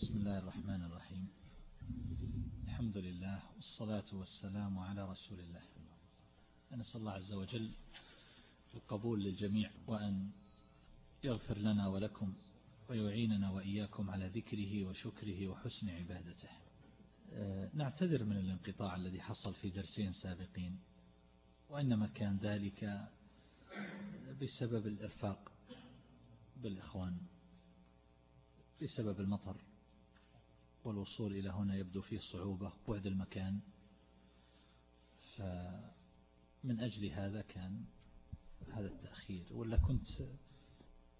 بسم الله الرحمن الرحيم. الحمد لله والصلاة والسلام على رسول الله. نسأل الله عز وجل القبول للجميع وأن يغفر لنا ولكم ويعيننا وإياكم على ذكره وشكره وحسن عبادته. آه، نعتذر من الانقطاع الذي حصل في درسين سابقين وإنما كان ذلك بسبب الإرفاق بالإخوان بسبب المطر. والوصول إلى هنا يبدو فيه صعوبة بعد المكان. فمن أجل هذا كان هذا التأخير ولا كنت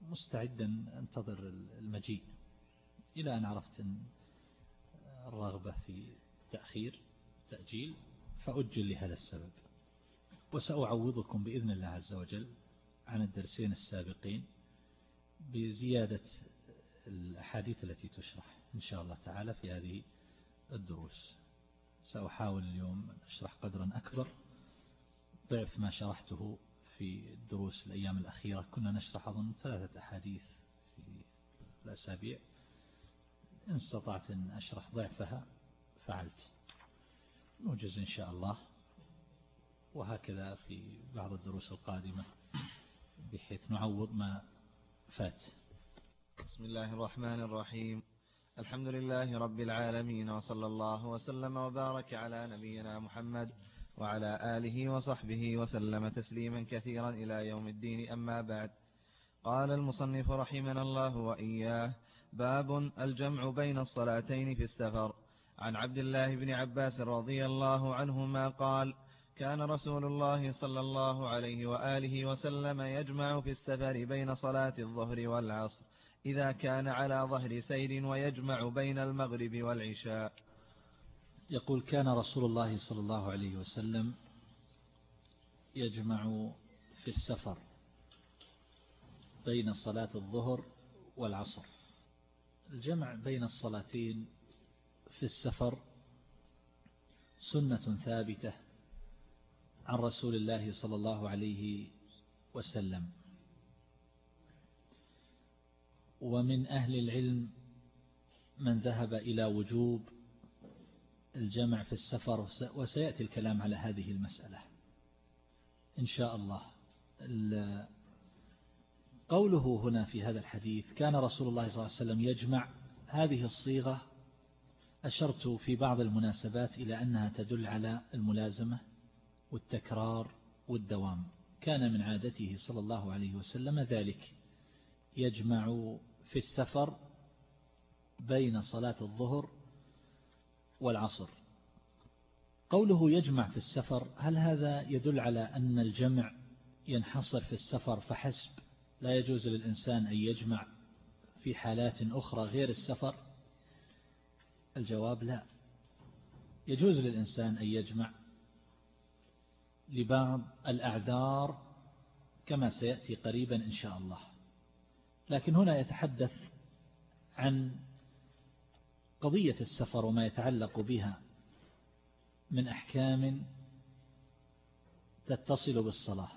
مستعدا أنتظر المجيء إلى أن عرفت أن الرغبة في تأخير تأجيل فأجل لهذا السبب. وسأعوضكم بإذن الله عز وجل عن الدرسين السابقين بزيادة الأحاديث التي تشرح. إن شاء الله تعالى في هذه الدروس. سأحاول اليوم أشرح قدرا أكبر. ضعف ما شرحته في الدروس الأيام الأخيرة. كنا نشرح أظن ثلاثة أحاديث في الأسابيع. إن استطعت أن أشرح ضعفها فعلت. نوجز إن شاء الله. وهكذا في بعض الدروس القادمة بحيث نعوض ما فات. بسم الله الرحمن الرحيم. الحمد لله رب العالمين وصلى الله وسلم وبارك على نبينا محمد وعلى آله وصحبه وسلم تسليما كثيرا إلى يوم الدين. أما بعد قال المصنف رحمنا الله وإياه باب الجمع بين الصلاتين في السفر. عن عبد الله بن عباس رضي الله عنهما قال كان رسول الله صلى الله عليه وآله وسلم يجمع في السفر بين صلاة الظهر والعصر. إذا كان على ظهر سير ويجمع بين المغرب والعشاء. يقول كان رسول الله صلى الله عليه وسلم يجمع في السفر بين صلاة الظهر والعصر. الجمع بين الصلاتين في السفر سنة ثابتة عن رسول الله صلى الله عليه وسلم. ومن أهل العلم من ذهب إلى وجوب الجمع في السفر وسيأتي الكلام على هذه المسألة إن شاء الله. قوله هنا في هذا الحديث كان رسول الله صلى الله عليه وسلم يجمع هذه الصيغة أشرت في بعض المناسبات إلى أنها تدل على الملازمة والتكرار والدوام. كان من عادته صلى الله عليه وسلم ذلك يجمع في السفر بين صلاة الظهر والعصر. قوله يجمع في السفر هل هذا يدل على أن الجمع ينحصر في السفر فحسب؟ لا يجوز للإنسان أن يجمع في حالات أخرى غير السفر؟ الجواب لا. يجوز للإنسان أن يجمع لبعض الأعذار كما سيأتي قريبا إن شاء الله. لكن هنا يتحدث عن قضية السفر وما يتعلق بها من أحكام تتصل بالصلاة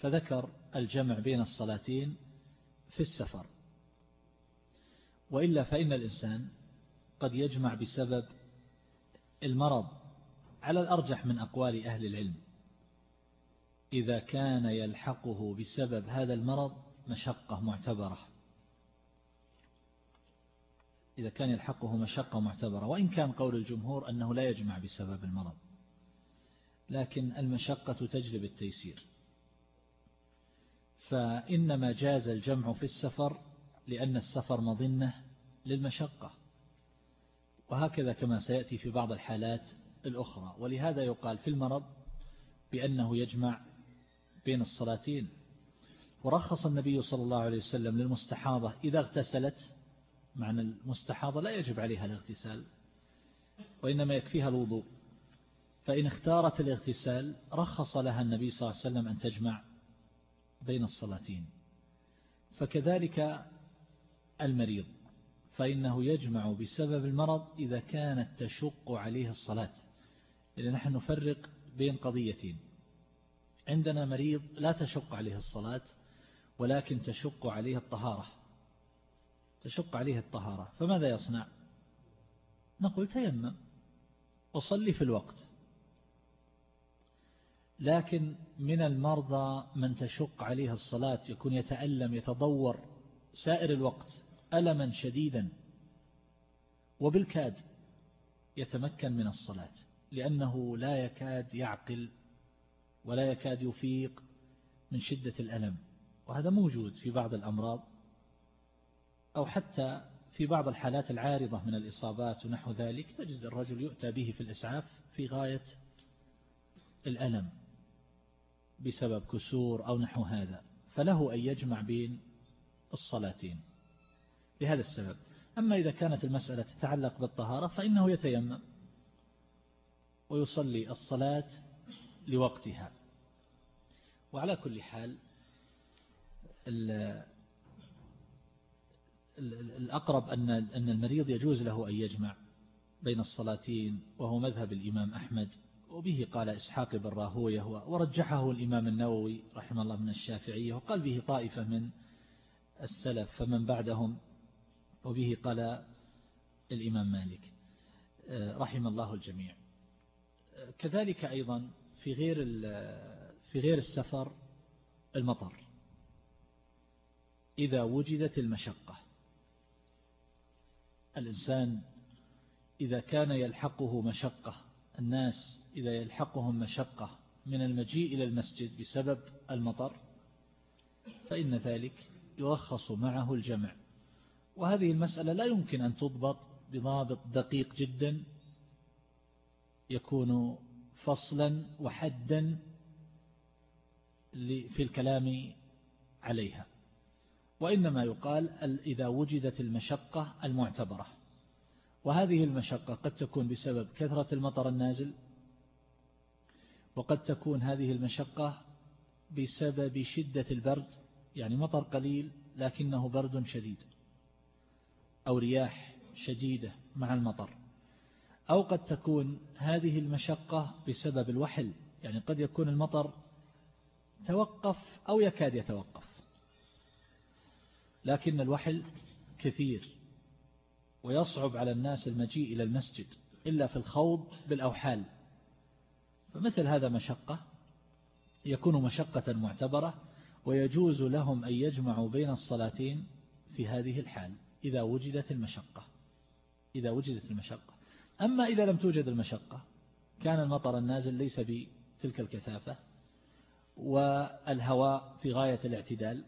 فذكر الجمع بين الصلاتين في السفر. وإلا فإن الإنسان قد يجمع بسبب المرض على الأرجح من أقوال أهل العلم. إذا كان يلحقه بسبب هذا المرض مشقة معتبرة. إذا كان يلحقه مشقة معتبرة وإن كان قول الجمهور أنه لا يجمع بسبب المرض. لكن المشقة تجلب التيسير. فإنما جاز الجمع في السفر لأن السفر مظنة للمشقة. وهكذا كما سيأتي في بعض الحالات الأخرى. ولهذا يقال في المرض بأنه يجمع بين الصلاتين. ورخص النبي صلى الله عليه وسلم للمستحاضة إذا اغتسلت معنى المستحاضة لا يجب عليها الاغتسال وإنما يكفيها الوضوء. فإن اختارت الاغتسال رخص لها النبي صلى الله عليه وسلم أن تجمع بين الصلاتين. فكذلك المريض فإنه يجمع بسبب المرض إذا كانت تشق عليه الصلاة. إذا نحن نفرق بين قضيتين. عندنا مريض لا تشق عليه الصلاة ولكن تشق عليه الطهارة. تشق عليه الطهارة. فماذا يصنع؟ نقول تيمم. وصلي في الوقت. لكن من المرضى من تشق عليه الصلاة يكون يتألم يتضور سائر الوقت ألما شديدا. وبالكاد يتمكن من الصلاة لأنه لا يكاد يعقل ولا يكاد يفيق من شدة الألم. وهذا موجود في بعض الأمراض أو حتى في بعض الحالات العارضة من الإصابات ونحو ذلك تجد الرجل يؤتى به في الإسعاف في غاية الألم بسبب كسور أو نحو هذا فله أن يجمع بين الصلاتين لهذا السبب. أما إذا كانت المسألة تتعلق بالطهارة فإنه يتيمم ويصلي الصلاة لوقتها. وعلى كل حال الأقرب أن أن المريض يجوز له أن يجمع بين الصلاتين وهو مذهب الإمام أحمد وبه قال إسحاق بن راهويه ورجحه الإمام النووي رحمه الله من الشافعية وقال به طائفة من السلف فمن بعدهم وبه قال الإمام مالك. رحم الله الجميع. كذلك أيضا في غير في غير السفر المطر. إذا وجدت المشقة. الإنسان إذا كان يلحقه مشقة الناس إذا يلحقهم مشقة من المجيء إلى المسجد بسبب المطر فإن ذلك يرخص معه الجمع. وهذه المسألة لا يمكن أن تضبط بضابط دقيق جدا يكون فصلا وحدا في الكلام عليها. وإنما يقال إذا وجدت المشقة المعتبرة. وهذه المشقة قد تكون بسبب كثرة المطر النازل وقد تكون هذه المشقة بسبب شدة البرد يعني مطر قليل لكنه برد شديد أو رياح شديدة مع المطر. أو قد تكون هذه المشقة بسبب الوحل يعني قد يكون المطر توقف أو يكاد يتوقف. لكن الوحل كثير ويصعب على الناس المجيء إلى المسجد إلا في الخوض بالأوحال. فمثل هذا مشقة يكون مشقة معتبرة ويجوز لهم أن يجمعوا بين الصلاتين في هذه الحال إذا وجدت المشقة. إذا وجدت المشقة. أما إذا لم توجد المشقة كان المطر النازل ليس بتلك الكثافة والهواء في غاية الاعتدال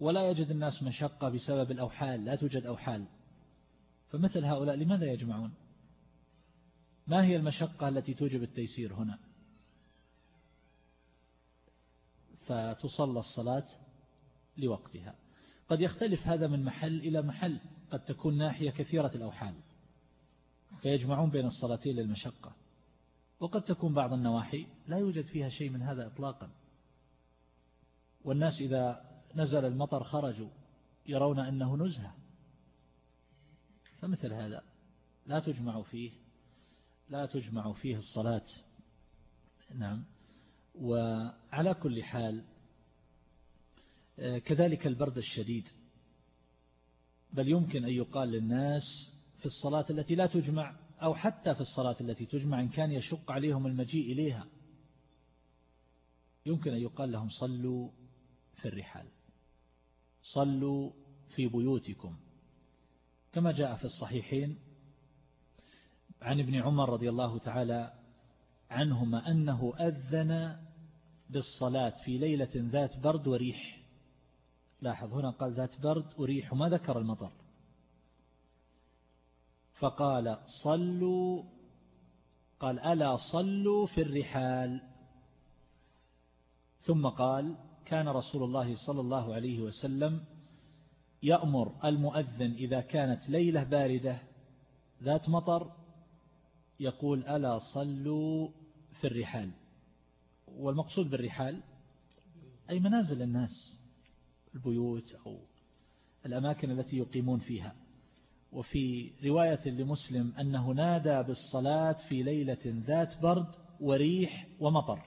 ولا يجد الناس مشقة بسبب الأوحال لا توجد أوحال. فمثل هؤلاء لماذا يجمعون؟ ما هي المشقة التي توجب التيسير هنا؟ فتصلى الصلاة لوقتها. قد يختلف هذا من محل إلى محل قد تكون ناحية كثيرة الأوحال. فيجمعون بين الصلاتين للمشقة. وقد تكون بعض النواحي لا يوجد فيها شيء من هذا إطلاقا. والناس إذا نزل المطر خرجوا يرون أنه نزهة. فمثل هذا لا تجمع فيه لا تجمع فيه الصلاة. نعم. وعلى كل حال كذلك البرد الشديد. بل يمكن أن يقال للناس في الصلاة التي لا تجمع أو حتى في الصلاة التي تجمع إن كان يشق عليهم المجيء إليها. يمكن أن يقال لهم صلوا في الرحال. صلوا في بيوتكم. كما جاء في الصحيحين عن ابن عمر رضي الله تعالى عنهما أنه أذن بالصلاة في ليلة ذات برد وريح. لاحظ هنا قال ذات برد وريح وما ذكر المطر. فقال صلوا قال ألا صلوا في الرحال. ثم قال كان رسول الله صلى الله عليه وسلم يأمر المؤذن إذا كانت ليلة باردة ذات مطر يقول ألا صلوا في الرحال. والمقصود بالرحال أي منازل الناس البيوت أو الأماكن التي يقيمون فيها. وفي رواية لمسلم أنه نادى بالصلاة في ليلة ذات برد وريح ومطر.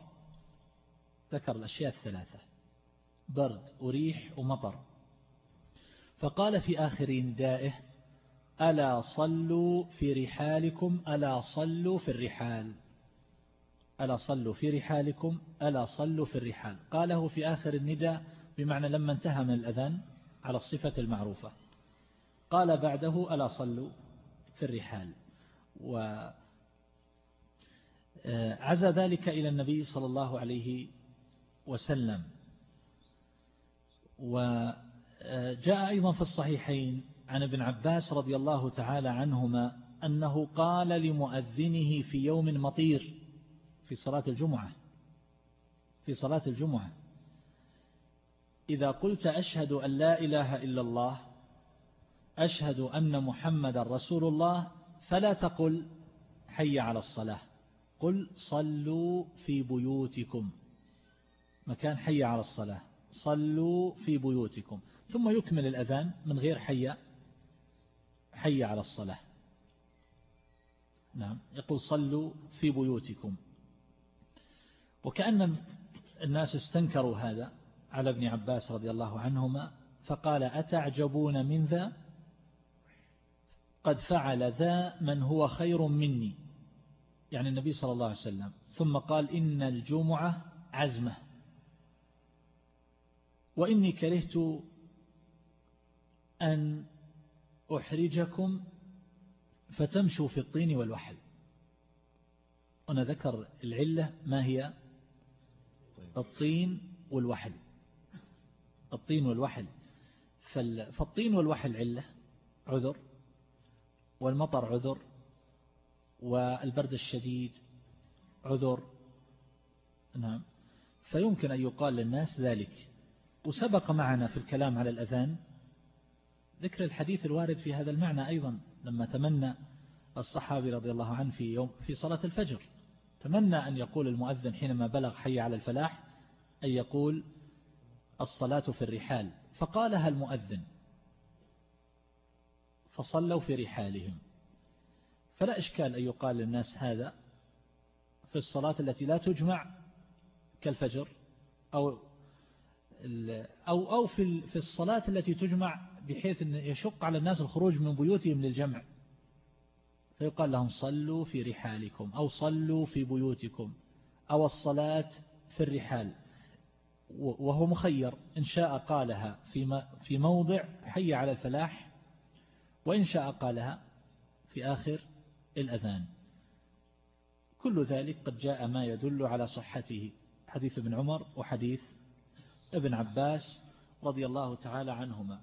ذكر الأشياء الثلاثة. برد وريح ومطر. فقال في آخر ندائه ألا صلوا في رحالكم ألا صلوا في الرحال. ألا صلوا في رحالكم ألا صلوا في الرحال. قاله في آخر النداء بمعنى لما انتهى من الأذان على الصفة المعروفة. قال بعده ألا صلوا في الرحال. وعز آه، ذلك إلى النبي صلى الله عليه وسلم. وجاء أيضا في الصحيحين عن ابن عباس رضي الله تعالى عنهما أنه قال لمؤذنه في يوم مطير في صلاة الجمعة في صلاة الجمعة إذا قلت أشهد أن لا إله إلا الله أشهد أن محمد رسول الله فلا تقل حي على الصلاة قل صلوا في بيوتكم مكان حي على الصلاة. صلوا في بيوتكم. ثم يكمل الأذان من غير حي حي على الصلاة. نعم. يقول صلوا في بيوتكم. وكأن الناس استنكروا هذا على ابن عباس رضي الله عنهما فقال أتعجبون من ذا؟ قد فعل ذا من هو خير مني. يعني النبي صلى الله عليه وسلم. ثم قال إن الجمعة عزمة. وإني كرهت أن أحرجكم فتمشوا في الطين والوحل. أنا ذكر العلة ما هي؟ الطين والوحل. الطين والوحل. فالطين والوحل علة عذر. والمطر عذر. والبرد الشديد عذر. نعم. فيمكن أن يقال للناس ذلك. وسبق معنا في الكلام على الأذان ذكر الحديث الوارد في هذا المعنى أيضا لما تمنى الصحابي رضي الله عنه في يوم في صلاة الفجر. تمنى أن يقول المؤذن حينما بلغ حي على الفلاح أن يقول الصلاة في الرحال. فقالها المؤذن فصلوا في رحالهم. فلا إشكال أن يقال للناس هذا في الصلاة التي لا تجمع كالفجر أو أو أو في في الصلاة التي تجمع بحيث أن يشق على الناس الخروج من بيوتهم للجمع. فيقال لهم صلوا في رحالكم أو صلوا في بيوتكم أو الصلاة في الرحال. وهو مخير. إن شاء قالها في في موضع حي على الفلاح وإن شاء قالها في آخر الأذان. كل ذلك قد جاء ما يدل على صحته. حديث ابن عمر وحديث ابن عباس رضي الله تعالى عنهما.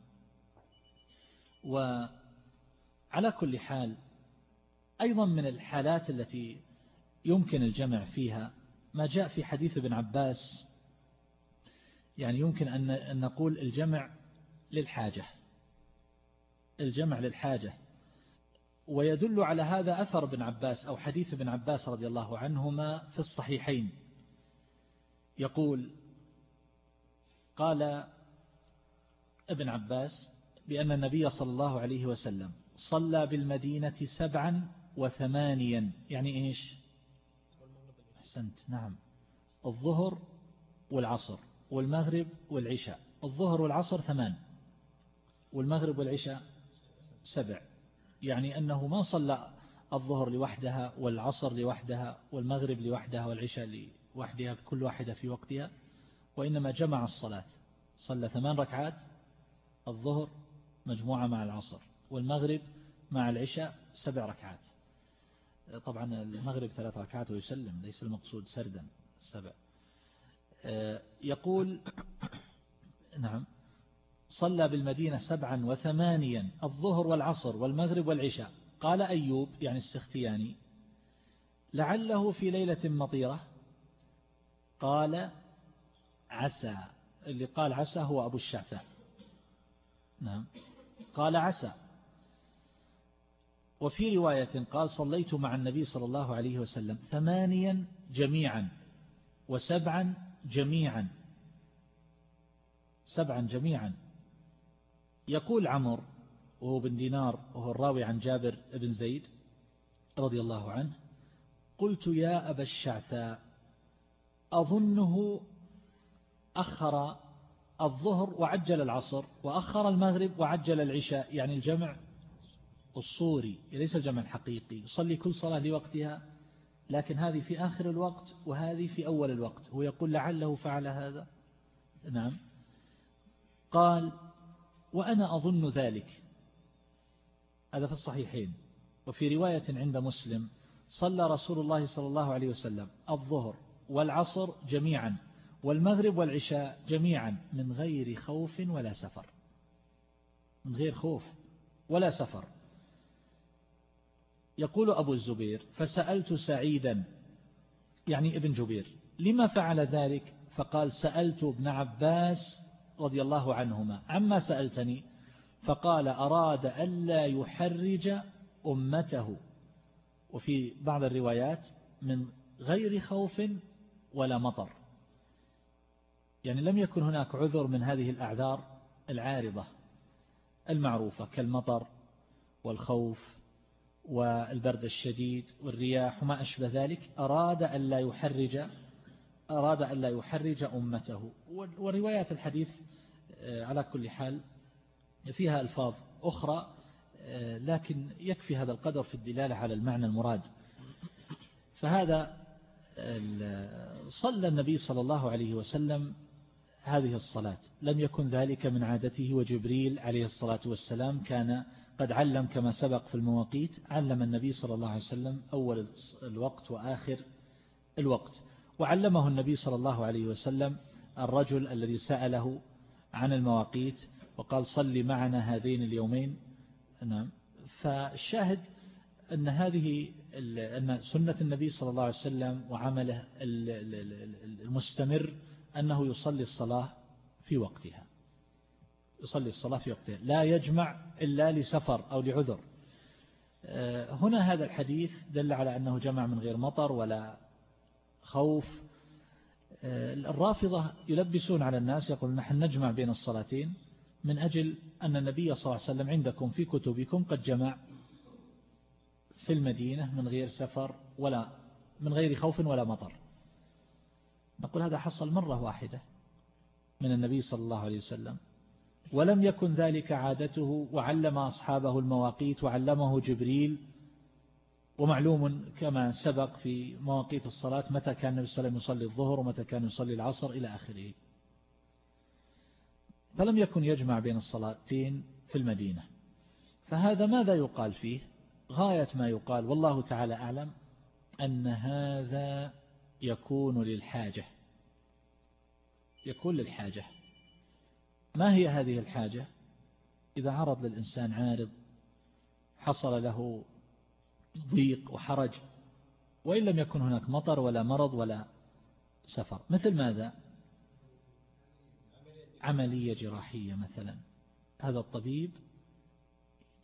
وعلى كل حال أيضا من الحالات التي يمكن الجمع فيها ما جاء في حديث ابن عباس يعني يمكن أن نقول الجمع للحاجة الجمع للحاجة. ويدل على هذا أثر ابن عباس أو حديث ابن عباس رضي الله عنهما في الصحيحين. يقول قال ابن عباس بأن النبي صلى الله عليه وسلم صلى بالمدينة سبعا وثمانيا. يعني إيش؟ أحسنت نعم. الظهر والعصر والمغرب والعشاء. الظهر والعصر ثمان والمغرب والعشاء سبع. يعني أنه ما صلى الظهر لوحدها والعصر لوحدها والمغرب لوحدها والعشاء لوحدها كل واحدة في وقتها. وإنما جمع الصلاة. صلى ثمان ركعات الظهر مجموعة مع العصر والمغرب مع العشاء سبع ركعات. طبعا المغرب ثلاث ركعات ويسلم ليس المقصود سردا سبع. يقول نعم صلى بالمدينة سبعا وثمانيا الظهر والعصر والمغرب والعشاء. قال أيوب يعني السختياني لعله في ليلة مطيرة قال عسى اللي قال عسى هو أبو الشعثاء نعم. قال عسى. وفي رواية قال صليت مع النبي صلى الله عليه وسلم ثمانيا جميعا وسبعا جميعا. سبعا جميعا. يقول عمر وهو بن دينار وهو الراوي عن جابر بن زيد رضي الله عنه قلت يا أبا الشعثاء أظنه أخر الظهر وعجل العصر وأخر المغرب وعجل العشاء يعني الجمع الصوري ليس الجمع الحقيقي يصلي كل صلاة لوقتها لكن هذه في آخر الوقت وهذه في أول الوقت. هو يقول لعله فعل هذا. نعم. قال وأنا أظن ذلك. هذا في الصحيحين. وفي رواية عند مسلم صلى رسول الله صلى الله عليه وسلم الظهر والعصر جميعا. والمغرب والعشاء جميعا من غير خوف ولا سفر. من غير خوف ولا سفر. يقول أبو الزبير فسألت سعيدا يعني ابن جبير لما فعل ذلك؟ فقال سألت ابن عباس رضي الله عنهما عما سألتني؟ فقال أراد ألا يحرج أمته. وفي بعض الروايات من غير خوف ولا مطر. يعني لم يكن هناك عذر من هذه الأعذار العارضة المعروفة كالمطر والخوف والبرد الشديد والرياح وما أشبه ذلك أراد أن لا يحرج أراد أن لا يحرج أمته. وروايات الحديث آه، على كل حال فيها ألفاظ أخرى آه، لكن يكفي هذا القدر في الدلالة على المعنى المراد. فهذا صلى النبي صلى الله عليه وسلم هذه الصلاة. لم يكن ذلك من عادته وجبريل عليه الصلاة والسلام كان قد علم كما سبق في المواقيت علم النبي صلى الله عليه وسلم أول الوقت وآخر الوقت. وعلمه النبي صلى الله عليه وسلم الرجل الذي سأله عن المواقيت وقال صل معنا هذين اليومين. نعم. فالشاهد أن هذه أن سنة النبي صلى الله عليه وسلم وعمله المستمر أنه يصلي الصلاة في وقتها. يصلي الصلاة في وقتها. لا يجمع إلا لسفر أو لعذر. آه، هنا هذا الحديث دل على أنه جمع من غير مطر ولا خوف. آه، الرافضة يلبسون على الناس يقول نحن نجمع بين الصلاتين من أجل أن النبي صلى الله عليه وسلم عندكم في كتبكم قد جمع في المدينة من غير سفر ولا من غير خوف ولا مطر. نقول هذا حصل مرة واحدة من النبي صلى الله عليه وسلم. ولم يكن ذلك عادته وعلم أصحابه المواقيت وعلمه جبريل. ومعلوم كما سبق في مواقيت الصلاة متى كان النبي صلى الله عليه وسلم يصلي الظهر ومتى كان يصلي العصر إلى آخره. فلم يكن يجمع بين الصلاتين في المدينة. فهذا ماذا يقال فيه؟ غاية ما يقال والله تعالى أعلم أن هذا يكون للحاجة. يكون للحاجة. ما هي هذه الحاجة؟ إذا عرض للإنسان عارض حصل له ضيق وحرج وإن لم يكن هناك مطر ولا مرض ولا سفر. مثل ماذا؟ عملية جراحية مثلا. هذا الطبيب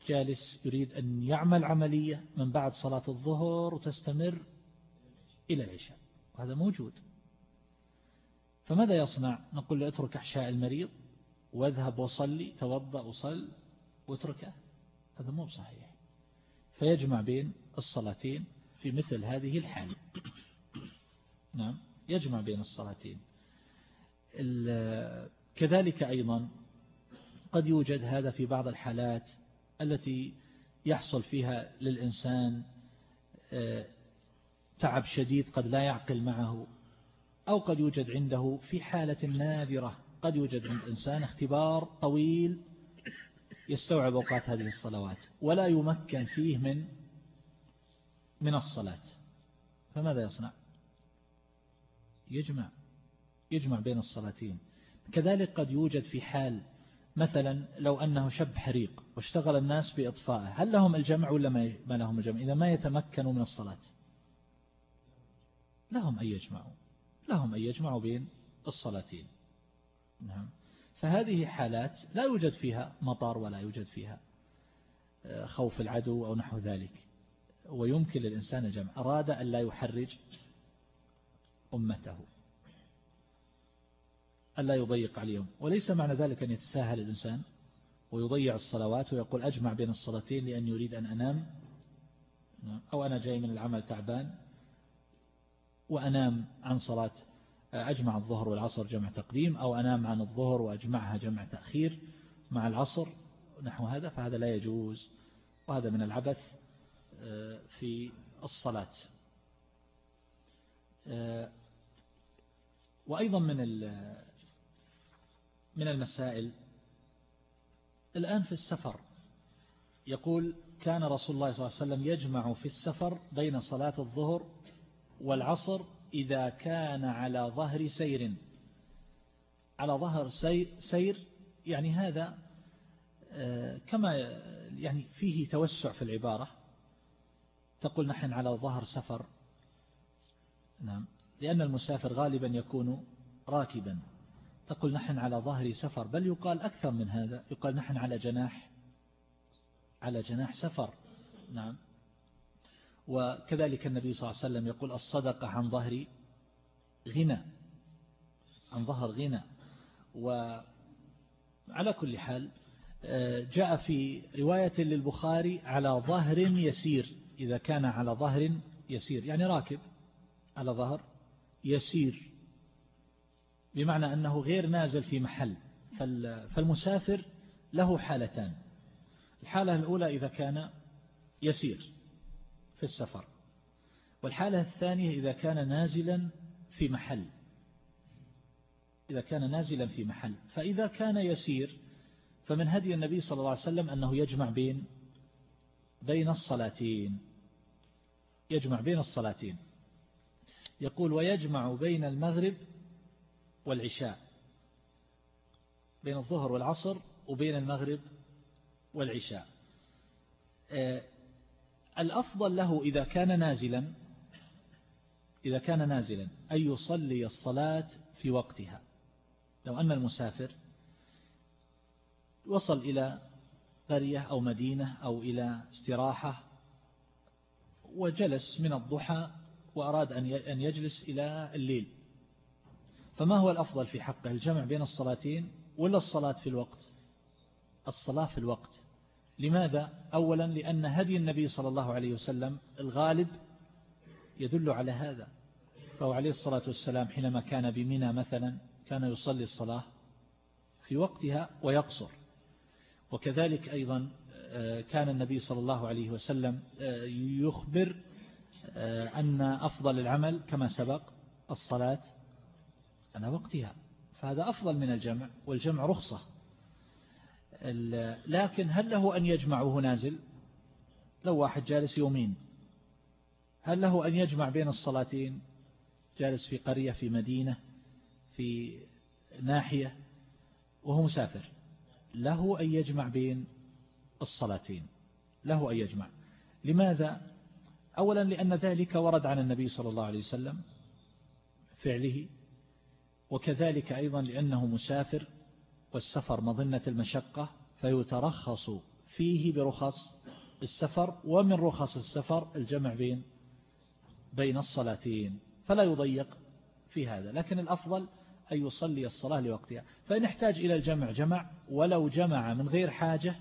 جالس يريد أن يعمل عملية من بعد صلاة الظهر وتستمر إلى العشاء. وهذا موجود. فماذا يصنع؟ نقول له اترك أحشاء المريض واذهب وصلي توضأ وصل واتركه. هذا مو صحيح. فيجمع بين الصلاتين في مثل هذه الحال. نعم يجمع بين الصلاتين. كذلك أيضا قد يوجد هذا في بعض الحالات التي يحصل فيها للإنسان آه، تعب شديد قد لا يعقل معه أو قد يوجد عنده في حالة نادرة قد يوجد عند إنسان اختبار طويل يستوعب أوقات هذه الصلوات ولا يمكن فيه من من الصلاة. فماذا يصنع؟ يجمع يجمع بين الصلاتين. كذلك قد يوجد في حال مثلا لو أنه شب حريق واشتغل الناس بإطفائه هل لهم الجمع ولا ما لهم الجمع؟ إذا ما يتمكنوا من الصلاة. لهم أن يجمعوا لهم أن يجمعوا بين الصلاتين. نعم. فهذه حالات لا يوجد فيها مطر ولا يوجد فيها آه، خوف العدو أو نحو ذلك. ويمكن للإنسان الجمع أراد أن لا يحرج أمته ألا يضيق عليهم. وليس معنى ذلك أن يتساهل الإنسان ويضيع الصلوات ويقول أجمع بين الصلاتين لأن يريد أن أنام أو أنا جاي من العمل تعبان. وأنام عن صلاة أجمع الظهر والعصر جمع تقديم أو أنام عن الظهر وأجمعها جمع تأخير مع العصر نحو هذا فهذا لا يجوز وهذا من العبث آه، في الصلاة. آه، وأيضا من من المسائل الآن في السفر يقول كان رسول الله صلى الله عليه وسلم يجمع في السفر بين صلاة الظهر والعصر إذا كان على ظهر سير. على ظهر سير يعني هذا آه، كما يعني فيه توسع في العبارة. تقول نحن على ظهر سفر. نعم. لأن المسافر غالبا يكون راكبا. تقول نحن على ظهر سفر. بل يقال أكثر من هذا. يقال نحن على جناح على جناح سفر. نعم. وكذلك النبي صلى الله عليه وسلم يقول الصدقة عن ظهر غنى عن ظهر غنى. وعلى كل حال آه، جاء في رواية للبخاري على ظهر يسير إذا كان على ظهر يسير يعني راكب على ظهر يسير بمعنى أنه غير نازل في محل فالمسافر له حالتان. الحالة الأولى إذا كان يسير. في السفر. والحالة الثانية إذا كان نازلا في محل. إذا كان نازلا في محل. فإذا كان يسير فمن هدي النبي صلى الله عليه وسلم أنه يجمع بين بين الصلاتين. يجمع بين الصلاتين. يقول ويجمع بين المغرب والعشاء. بين الظهر والعصر وبين المغرب والعشاء. آه، الأفضل له إذا كان نازلا إذا كان نازلا أن يصلي الصلاة في وقتها. لو أن المسافر وصل إلى قرية أو مدينة أو إلى استراحة وجلس من الضحى وأراد أن يجلس إلى الليل. فما هو الأفضل في حقه؟ الجمع بين الصلاتين ولا الصلاة في الوقت؟ الصلاة في الوقت. لماذا؟ أولا لأن هدي النبي صلى الله عليه وسلم الغالب يدل على هذا فهو عليه الصلاة والسلام حينما كان بمنى مثلا كان يصلي الصلاة في وقتها ويقصر. وكذلك أيضا آه، كان النبي صلى الله عليه وسلم آه، يخبر آه، أن أفضل العمل كما سبق الصلاة على وقتها فهذا أفضل من الجمع والجمع رخصة. لكن هل له أن يجمع وهو نازل؟ لو واحد جالس يومين هل له أن يجمع بين الصلاتين؟ جالس في قرية في مدينة في ناحية وهو مسافر له أن يجمع بين الصلاتين له أن يجمع. لماذا؟ أولا لأن ذلك ورد عن النبي صلى الله عليه وسلم فعله وكذلك أيضا لأنه مسافر والسفر مظنة المشقة فيترخص فيه برخص السفر ومن رخص السفر الجمع بين بين الصلاتين فلا يضيق في هذا. لكن الأفضل أن يصلي الصلاة لوقتها. فإن احتاج إلى الجمع جمع. ولو جمع من غير حاجة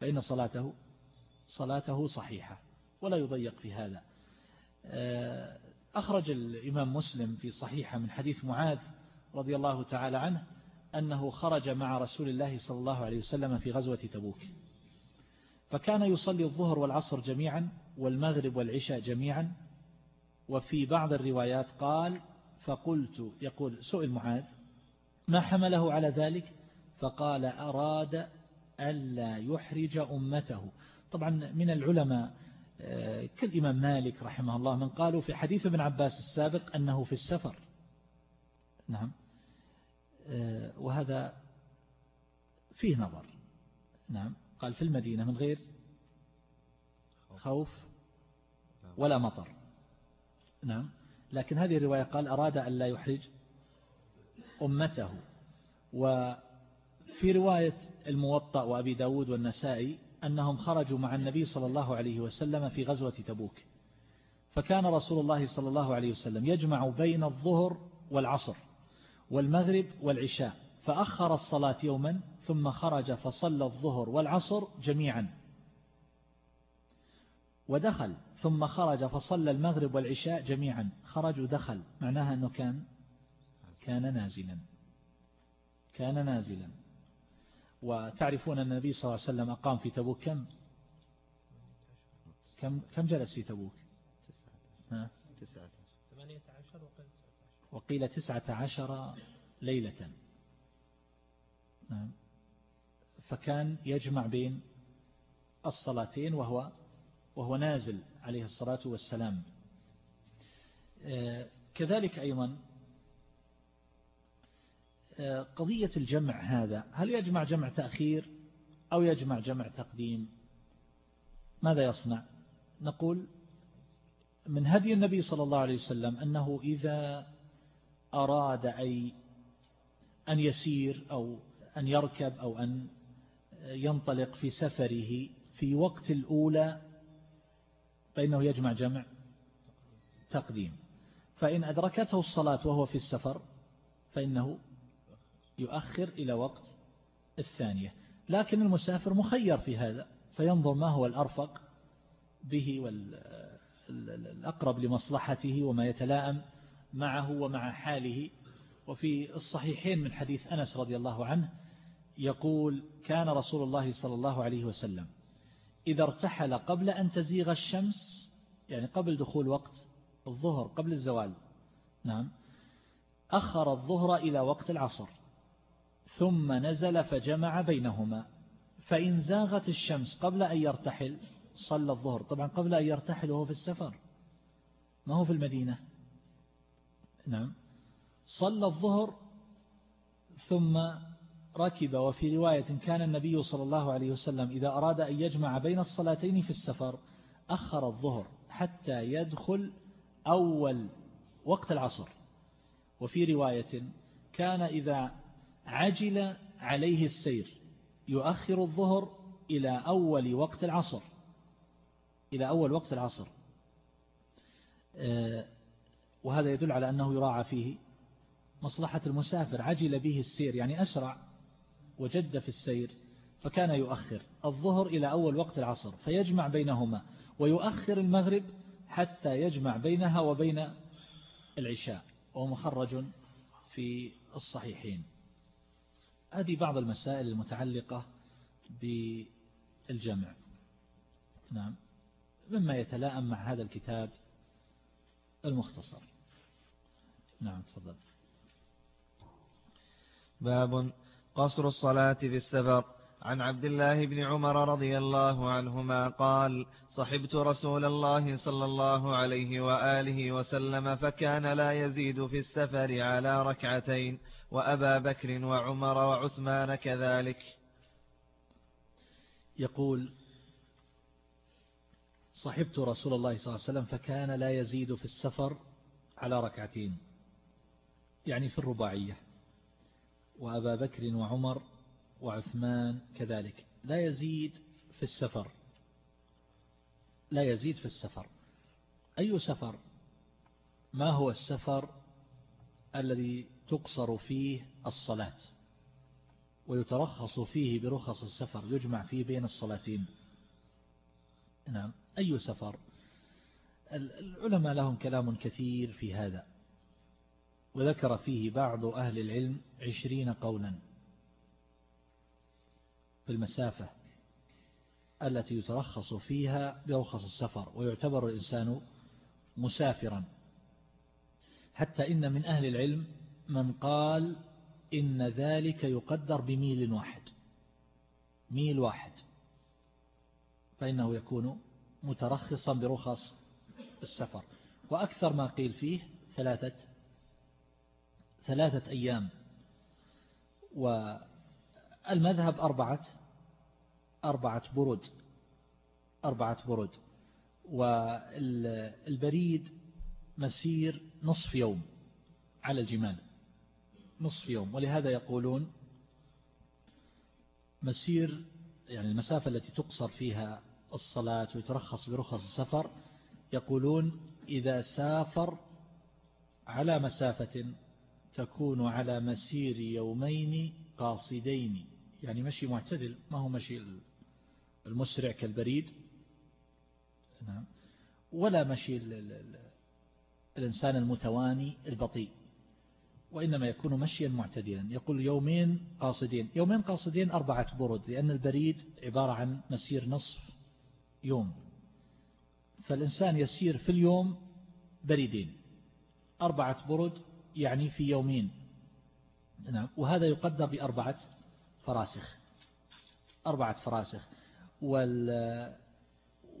فإن صلاته صلاته صحيحة. ولا يضيق في هذا. آه، أخرج الإمام مسلم في صحيحة من حديث معاذ رضي الله تعالى عنه أنه خرج مع رسول الله صلى الله عليه وسلم في غزوة تبوك. فكان يصلي الظهر والعصر جميعا والمغرب والعشاء جميعا وفي بعض الروايات قال فقلت يقول سئل معاذ ما حمله على ذلك؟ فقال أراد ألا يحرج أمته. طبعا من العلماء آه، كالإمام مالك رحمه الله من قالوا في حديث ابن عباس السابق أنه في السفر. نعم. وهذا فيه نظر. نعم. قال في المدينة من غير خوف. ولا مطر. نعم. لكن هذه الرواية قال أراد أن لا يحرج أمته. وفي رواية الموطأ وأبي داود والنسائي أنهم خرجوا مع النبي صلى الله عليه وسلم في غزوة تبوك. فكان رسول الله صلى الله عليه وسلم يجمع بين الظهر والعصر. والمغرب والعشاء فأخر الصلاة يوما ثم خرج فصلى الظهر والعصر جميعا. ودخل ثم خرج فصلى المغرب والعشاء جميعا. خرج ودخل معناها أنه كان كان نازلا. كان نازلا. وتعرفون أن النبي صلى الله عليه وسلم أقام في تبوك؟ كم؟ كم؟ كم جلس في تبوك؟ ها؟ وقيل تسعة عشر ليلة. نعم. فكان يجمع بين الصلاتين وهو وهو نازل عليه الصلاة والسلام. آه، كذلك أيضا آه، قضية الجمع هذا هل يجمع جمع تأخير أو يجمع جمع تقديم؟ ماذا يصنع؟ نقول من هدي النبي صلى الله عليه وسلم أنه إذا أراد أي أن يسير أو أن يركب أو أن ينطلق في سفره في وقت الأولى فإنه يجمع جمع تقديم. فإن أدركته الصلاة وهو في السفر فإنه يؤخر إلى وقت الثانية. لكن المسافر مخير في هذا فينظر ما هو الأرفق به والأقرب لمصلحته وما يتلائم معه ومع حاله. وفي الصحيحين من حديث أنس رضي الله عنه يقول كان رسول الله صلى الله عليه وسلم إذا ارتحل قبل أن تزيغ الشمس يعني قبل دخول وقت الظهر قبل الزوال نعم أخر الظهر إلى وقت العصر ثم نزل فجمع بينهما فإن زاغت الشمس قبل أن يرتحل صلى الظهر. طبعا قبل أن يرتحل وهو في السفر ما هو في المدينة؟ نعم. صلى الظهر ثم ركب وفي رواية كان النبي صلى الله عليه وسلم إذا أراد أن يجمع بين الصلاتين في السفر أخر الظهر حتى يدخل أول وقت العصر. وفي رواية كان إذا عجل عليه السير يؤخر الظهر إلى أول وقت العصر إلى أول وقت العصر. آه، وهذا يدل على أنه يراعى فيه مصلحة المسافر عجل به السير يعني أسرع وجد في السير فكان يؤخر الظهر إلى أول وقت العصر فيجمع بينهما ويؤخر المغرب حتى يجمع بينها وبين العشاء وهو مخرج في الصحيحين. هذه بعض المسائل المتعلقة بالجمع. نعم. مما يتلائم مع هذا الكتاب المختصر. نعم تفضل. باب قصر الصلاة في السفر عن عبد الله بن عمر رضي الله عنهما قال صحبت رسول الله صلى الله عليه وآله وسلم فكان لا يزيد في السفر على ركعتين وأبا بكر وعمر وعثمان كذلك. يقول صحبت رسول الله صلى الله عليه وسلم فكان لا يزيد في السفر على ركعتين يعني في الرباعية وأبا بكر وعمر وعثمان كذلك لا يزيد في السفر لا يزيد في السفر. أي سفر؟ ما هو السفر الذي تقصر فيه الصلاة؟ ويترخص فيه برخص السفر يجمع فيه بين الصلاتين. نعم. أي سفر؟ العلماء لهم كلام كثير في هذا وذكر فيه بعض أهل العلم عشرين قولا في المسافة التي يترخص فيها برخص السفر ويعتبر الإنسان مسافرا. حتى إن من أهل العلم من قال إن ذلك يقدر بميل واحد ميل واحد فإنه يكون مترخصا برخص السفر. وأكثر ما قيل فيه ثلاثة ثلاثة أيام. والمذهب أربعة أربعة برد أربعة برد. والبريد مسير نصف يوم على الجمال نصف يوم. ولهذا يقولون مسير يعني المسافة التي تقصر فيها الصلاة ويترخص برخص السفر يقولون إذا سافر على مسافة تكون على مسير يومين قاصدين يعني مشي معتدل ما هو مشي المسرع كالبريد. نعم. ولا مشي الإنسان المتواني البطيء وإنما يكون مشيا معتدلا. يقول يومين قاصدين. يومين قاصدين أربعة برد لأن البريد عبارة عن مسير نصف. يوم. فالإنسان يسير في اليوم بريدين. أربعة برد يعني في يومين. نعم وهذا يقدر بأربعة فراسخ. أربعة فراسخ. وال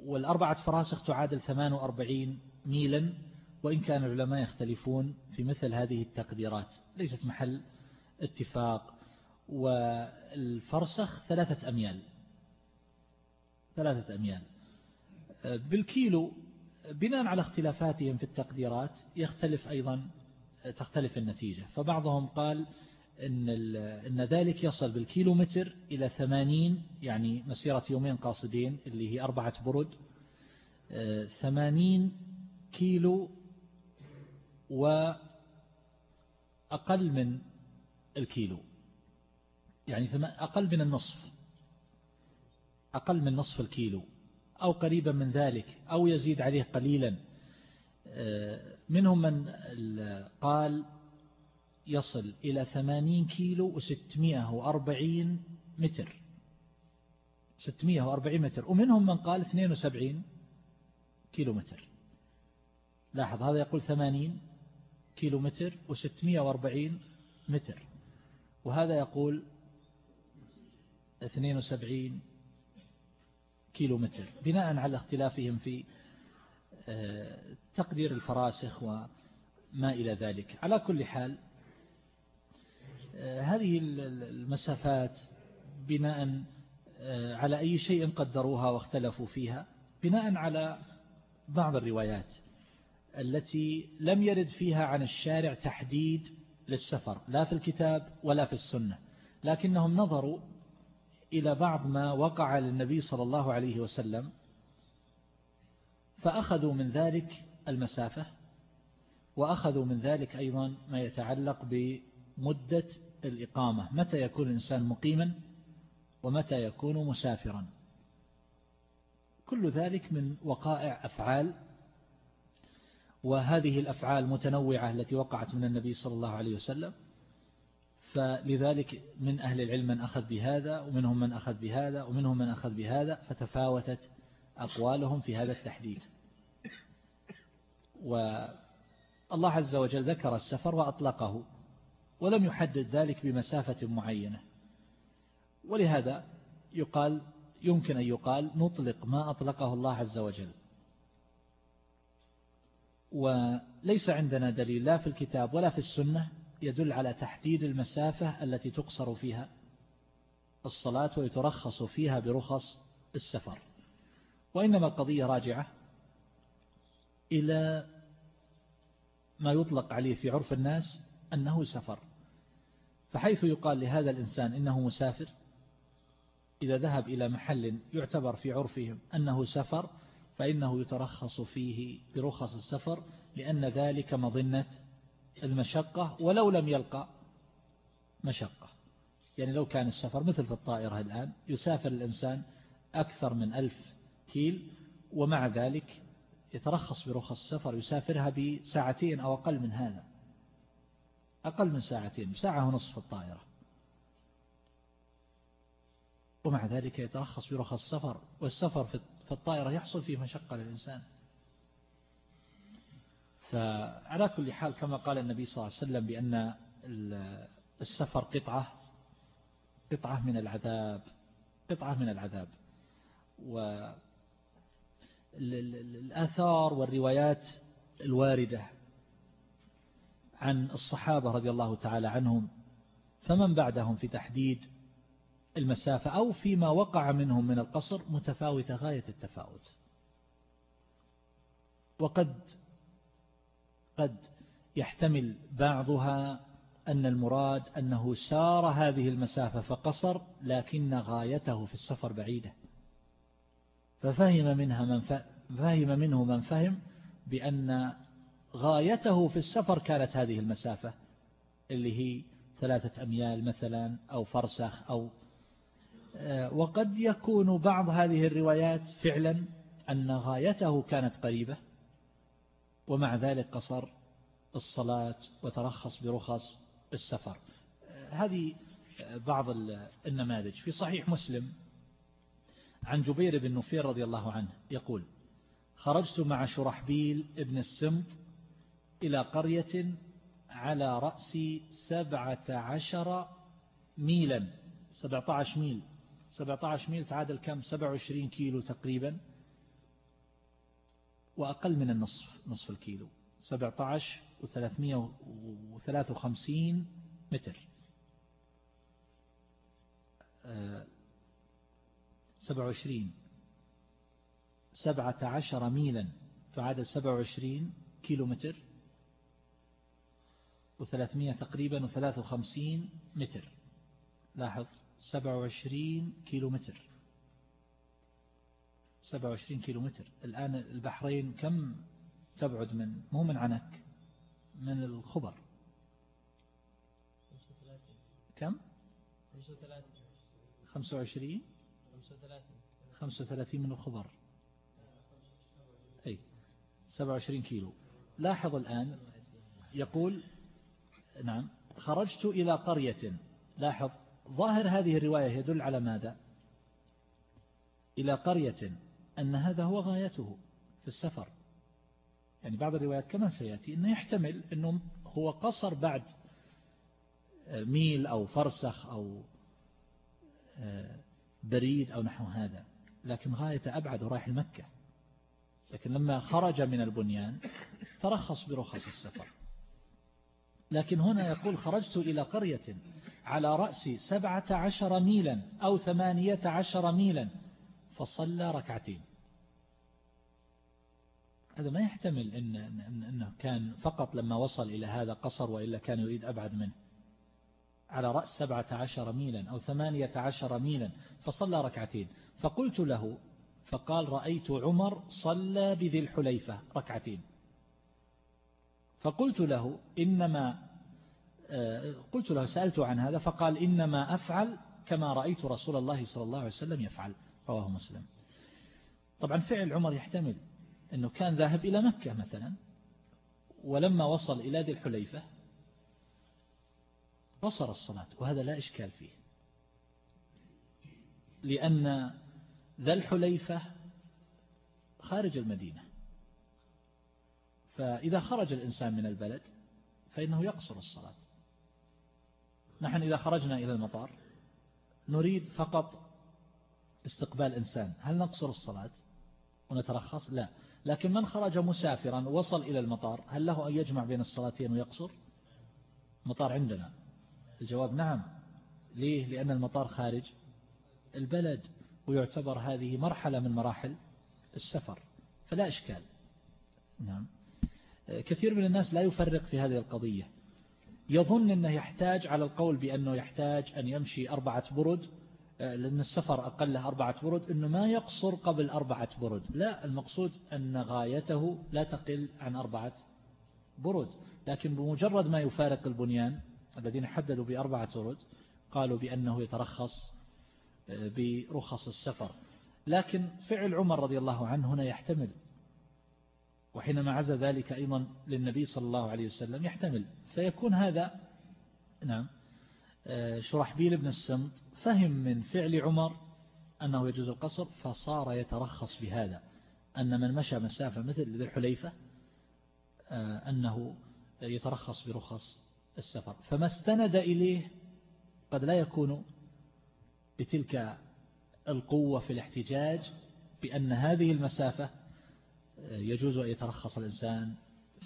والأربعة فراسخ تعادل 48 ميلا وإن كان العلماء يختلفون في مثل هذه التقديرات. ليست محل اتفاق. والفرسخ ثلاثة أميال. ثلاثة أميال. بالكيلو بناء على اختلافاتهم في التقديرات يختلف أيضا تختلف النتيجة. فبعضهم قال إن, إن ذلك يصل بالكيلو متر إلى ثمانين يعني مسيرة يومين قاصدين اللي هي أربعة برد ثمانين كيلو وأقل من الكيلو. يعني أقل من النصف. أقل من نصف الكيلو أو قريبا من ذلك أو يزيد عليه قليلا. منهم من قال يصل إلى ثمانين كيلو وستمائة وأربعين متر. ستمائة وأربعين متر. ومنهم من قال اثنين وسبعين كيلو متر. لاحظ هذا يقول ثمانين كيلو متر وستمائة وأربعين متر. وهذا يقول اثنين وسبعين كيلو متر بناء على اختلافهم في آه، تقدير الفراسخ وما إلى ذلك. على كل حال آه، هذه المسافات بناء آه، على أي شيء قدروها واختلفوا فيها بناء على بعض الروايات التي لم يرد فيها عن الشارع تحديد للسفر لا في الكتاب ولا في السنة لكنهم نظروا إلى بعض ما وقع للنبي صلى الله عليه وسلم فأخذوا من ذلك المسافة وأخذوا من ذلك أيضا ما يتعلق بمدة الإقامة. متى يكون الإنسان مقيما ومتى يكون مسافرا؟ كل ذلك من وقائع أفعال وهذه الأفعال متنوعة التي وقعت من النبي صلى الله عليه وسلم. فلذلك من أهل العلم من أخذ بهذا ومنهم من أخذ بهذا ومنهم من أخذ بهذا فتفاوتت أقوالهم في هذا التحديد. والله عز وجل ذكر السفر وأطلقه ولم يحدد ذلك بمسافة معينة. ولهذا يقال يمكن أن يقال نطلق ما أطلقه الله عز وجل. وليس عندنا دليل لا في الكتاب ولا في السنة يدل على تحديد المسافة التي تقصر فيها الصلاة ويترخص فيها برخص السفر. وإنما القضية راجعة إلى ما يطلق عليه في عرف الناس أنه سفر. فحيث يقال لهذا الإنسان إنه مسافر إذا ذهب إلى محل يعتبر في عرفهم أنه سفر فإنه يترخص فيه برخص السفر لأن ذلك مظنة المشقة ولو لم يلقى مشقة. يعني لو كان السفر مثل في الطائرة الآن يسافر الإنسان أكثر من ألف كيل ومع ذلك يترخص برخص السفر يسافرها بساعتين أو أقل من هذا. أقل من ساعتين ساعة ونصف الطائرة. ومع ذلك يترخص برخص السفر والسفر في الطائرة يحصل فيه مشقة للإنسان. فعلى كل حال كما قال النبي صلى الله عليه وسلم بأن السفر قطعة قطعة من العذاب قطعة من العذاب. والآثار والروايات الواردة عن الصحابة رضي الله تعالى عنهم فمن بعدهم في تحديد المسافة أو فيما وقع منهم من القصر متفاوتة غاية التفاوت. وقد قد يحتمل بعضها أن المراد أنه سار هذه المسافة فقصر لكن غايته في السفر بعيدة. ففهم منها من فهم منه من فهم بأن غايته في السفر كانت هذه المسافة اللي هي ثلاثة أميال مثلا أو فرسخ أو آه، وقد يكون بعض هذه الروايات فعلا أن غايته كانت قريبة. ومع ذلك قصر الصلاة وترخص برخص السفر. هذه بعض النماذج. في صحيح مسلم عن جبير بن نفير رضي الله عنه يقول خرجت مع شرحبيل ابن السمط إلى قرية على رأس سبعة عشر ميلا. سبعة عشر ميل. سبعة عشر ميل تعادل كم؟ سبعة وعشرين كيلو تقريبا وأقل من النصف. نصف الكيلو. سبعة عشر وثلاثمية وثلاث وخمسين متر. سبعة وعشرين. سبعة عشر ميلا تعادل سبعة وعشرين كيلو متر. وثلاثمية تقريبا وثلاث وخمسين متر. لاحظ سبعة وعشرين كيلو متر. سبعة وعشرين كيلو متر. الآن البحرين كم تبعد من مو من عنك من الخبر. كم؟ 25 35 من الخبر. أي 27 كيلو. لاحظ الآن يقول نعم خرجت إلى قرية. لاحظ ظاهر هذه الرواية يدل على ماذا؟ إلى قرية أن هذا هو غايته في السفر. يعني بعض الروايات كما سيأتي أنه يحتمل أنه هو قصر بعد ميل أو فرسخ أو بريد أو نحو هذا. لكن غاية أبعد ورايح المكة لكن لما خرج من البنيان ترخص برخص السفر. لكن هنا يقول خرجت إلى قرية على رأس سبعة عشر ميلا أو ثمانية عشر ميلا فصلى ركعتين. هذا ما يحتمل إن أنه كان فقط لما وصل إلى هذا قصر وإلا كان يريد أبعد منه. على رأس سبعة عشر ميلا أو ثمانية عشر ميلا فصلى ركعتين. فقلت له فقال رأيت عمر صلى بذي الحليفة ركعتين. فقلت له إنما آه، قلت له سألت عن هذا فقال إنما أفعل كما رأيت رسول الله صلى الله عليه وسلم يفعل. رواه مسلم. طبعا فعل عمر يحتمل. أنه كان ذاهب إلى مكة مثلا ولما وصل إلى ذي الحليفة بصر الصلاة وهذا لا إشكال فيه. لأن ذا الحليفة خارج المدينة. فإذا خرج الإنسان من البلد فإنه يقصر الصلاة. نحن إذا خرجنا إلى المطار نريد فقط استقبال إنسان. هل نقصر الصلاة ونترخص؟ لا. لكن من خرج مسافرا وصل إلى المطار؟ هل له أن يجمع بين الصلاتين ويقصر؟ مطار عندنا. الجواب نعم. ليه؟ لأن المطار خارج البلد ويعتبر هذه مرحلة من مراحل السفر فلا إشكال. نعم. كثير من الناس لا يفرق في هذه القضية. يظن أنه يحتاج على القول بأنه يحتاج أن يمشي أربعة برد لأن السفر أقله أربعة برد أنه ما يقصر قبل أربعة برد لا المقصود أن غايته لا تقل عن أربعة برد لكن بمجرد ما يفارق البنيان الذين حددوا بأربعة برد قالوا بأنه يترخص آه، برخص السفر. لكن فعل عمر رضي الله عنه هنا يحتمل. وحينما عز ذلك أيضا للنبي صلى الله عليه وسلم يحتمل. فيكون هذا نعم آه، شرحبيل بن السمت فهم من فعل عمر أنه يجوز القصر فصار يترخص بهذا. أن من مشى مسافة مثل ذي الحليفة آه، أنه يترخص برخص السفر. فما استند إليه قد لا يكون بتلك القوة في الاحتجاج بأن هذه المسافة آه، يجوز أن يترخص الإنسان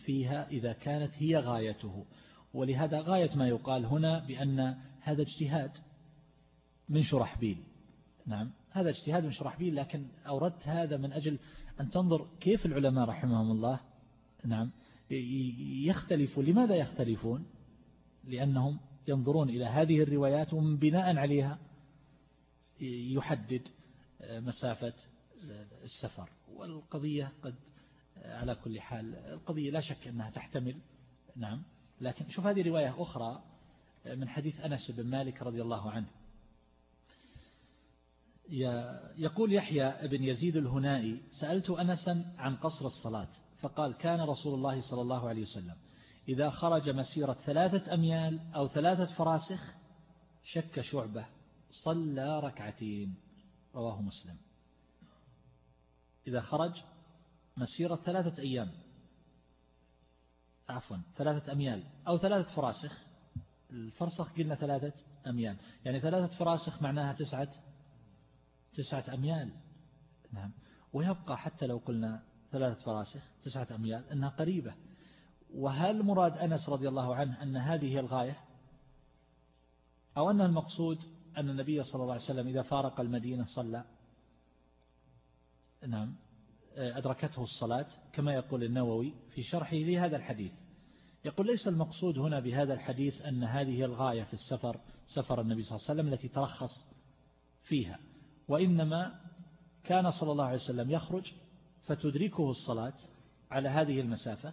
فيها إذا كانت هي غايته. ولهذا غاية ما يقال هنا بأن هذا اجتهاد. من شرحبيل نعم هذا اجتهاد من شرحبيل لكن أوردت هذا من أجل أن تنظر كيف العلماء رحمهم الله. نعم يختلفوا لماذا يختلفون؟ لأنهم ينظرون إلى هذه الروايات ومن بناء عليها يحدد مسافة السفر. والقضية قد على كل حال القضية لا شك أنها تحتمل. نعم لكن شوف هذه رواية أخرى من حديث أنس بن مالك رضي الله عنه. يقول يحيى بن يزيد الهنائي سألت أنسا عن قصر الصلاة فقال كان رسول الله صلى الله عليه وسلم إذا خرج مسيرة ثلاثة أميال أو ثلاثة فراسخ شك شعبة صلى ركعتين. رواه مسلم. إذا خرج مسيرة ثلاثة أيام عفوا ثلاثة أميال أو ثلاثة فراسخ الفرسخ قلنا ثلاثة أميال يعني ثلاثة فراسخ معناها تسعة تسعة أميال. نعم. ويبقى حتى لو قلنا ثلاثة فراسخ تسعة أميال أنها قريبة. وهل مراد أنس رضي الله عنه أن هذه هي الغاية؟ أو أن المقصود أن النبي صلى الله عليه وسلم إذا فارق المدينة صلى؟ نعم. أدركته الصلاة كما يقول النووي في شرحه لهذا الحديث. يقول ليس المقصود هنا بهذا الحديث أن هذه الغاية في السفر سفر النبي صلى الله عليه وسلم التي ترخص فيها. وإنما كان صلى الله عليه وسلم يخرج فتدركه الصلاة على هذه المسافة.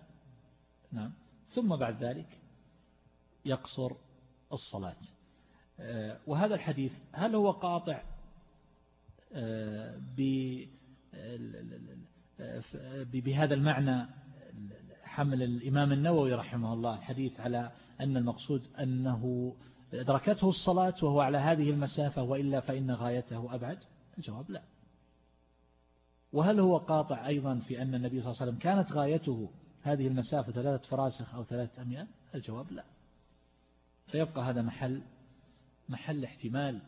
نعم. ثم بعد ذلك يقصر الصلاة. آه، وهذا الحديث هل هو قاطع؟ آه، بهذا المعنى حمل الإمام النووي رحمه الله الحديث على أن المقصود أنه أدركته الصلاة وهو على هذه المسافة وإلا فإن غايته أبعد؟ الجواب لا. وهل هو قاطع أيضا في أن النبي صلى الله عليه وسلم كانت غايته هذه المسافة ثلاثة فراسخ أو ثلاثة أميال؟ الجواب لا. فيبقى هذا محل محل احتمال.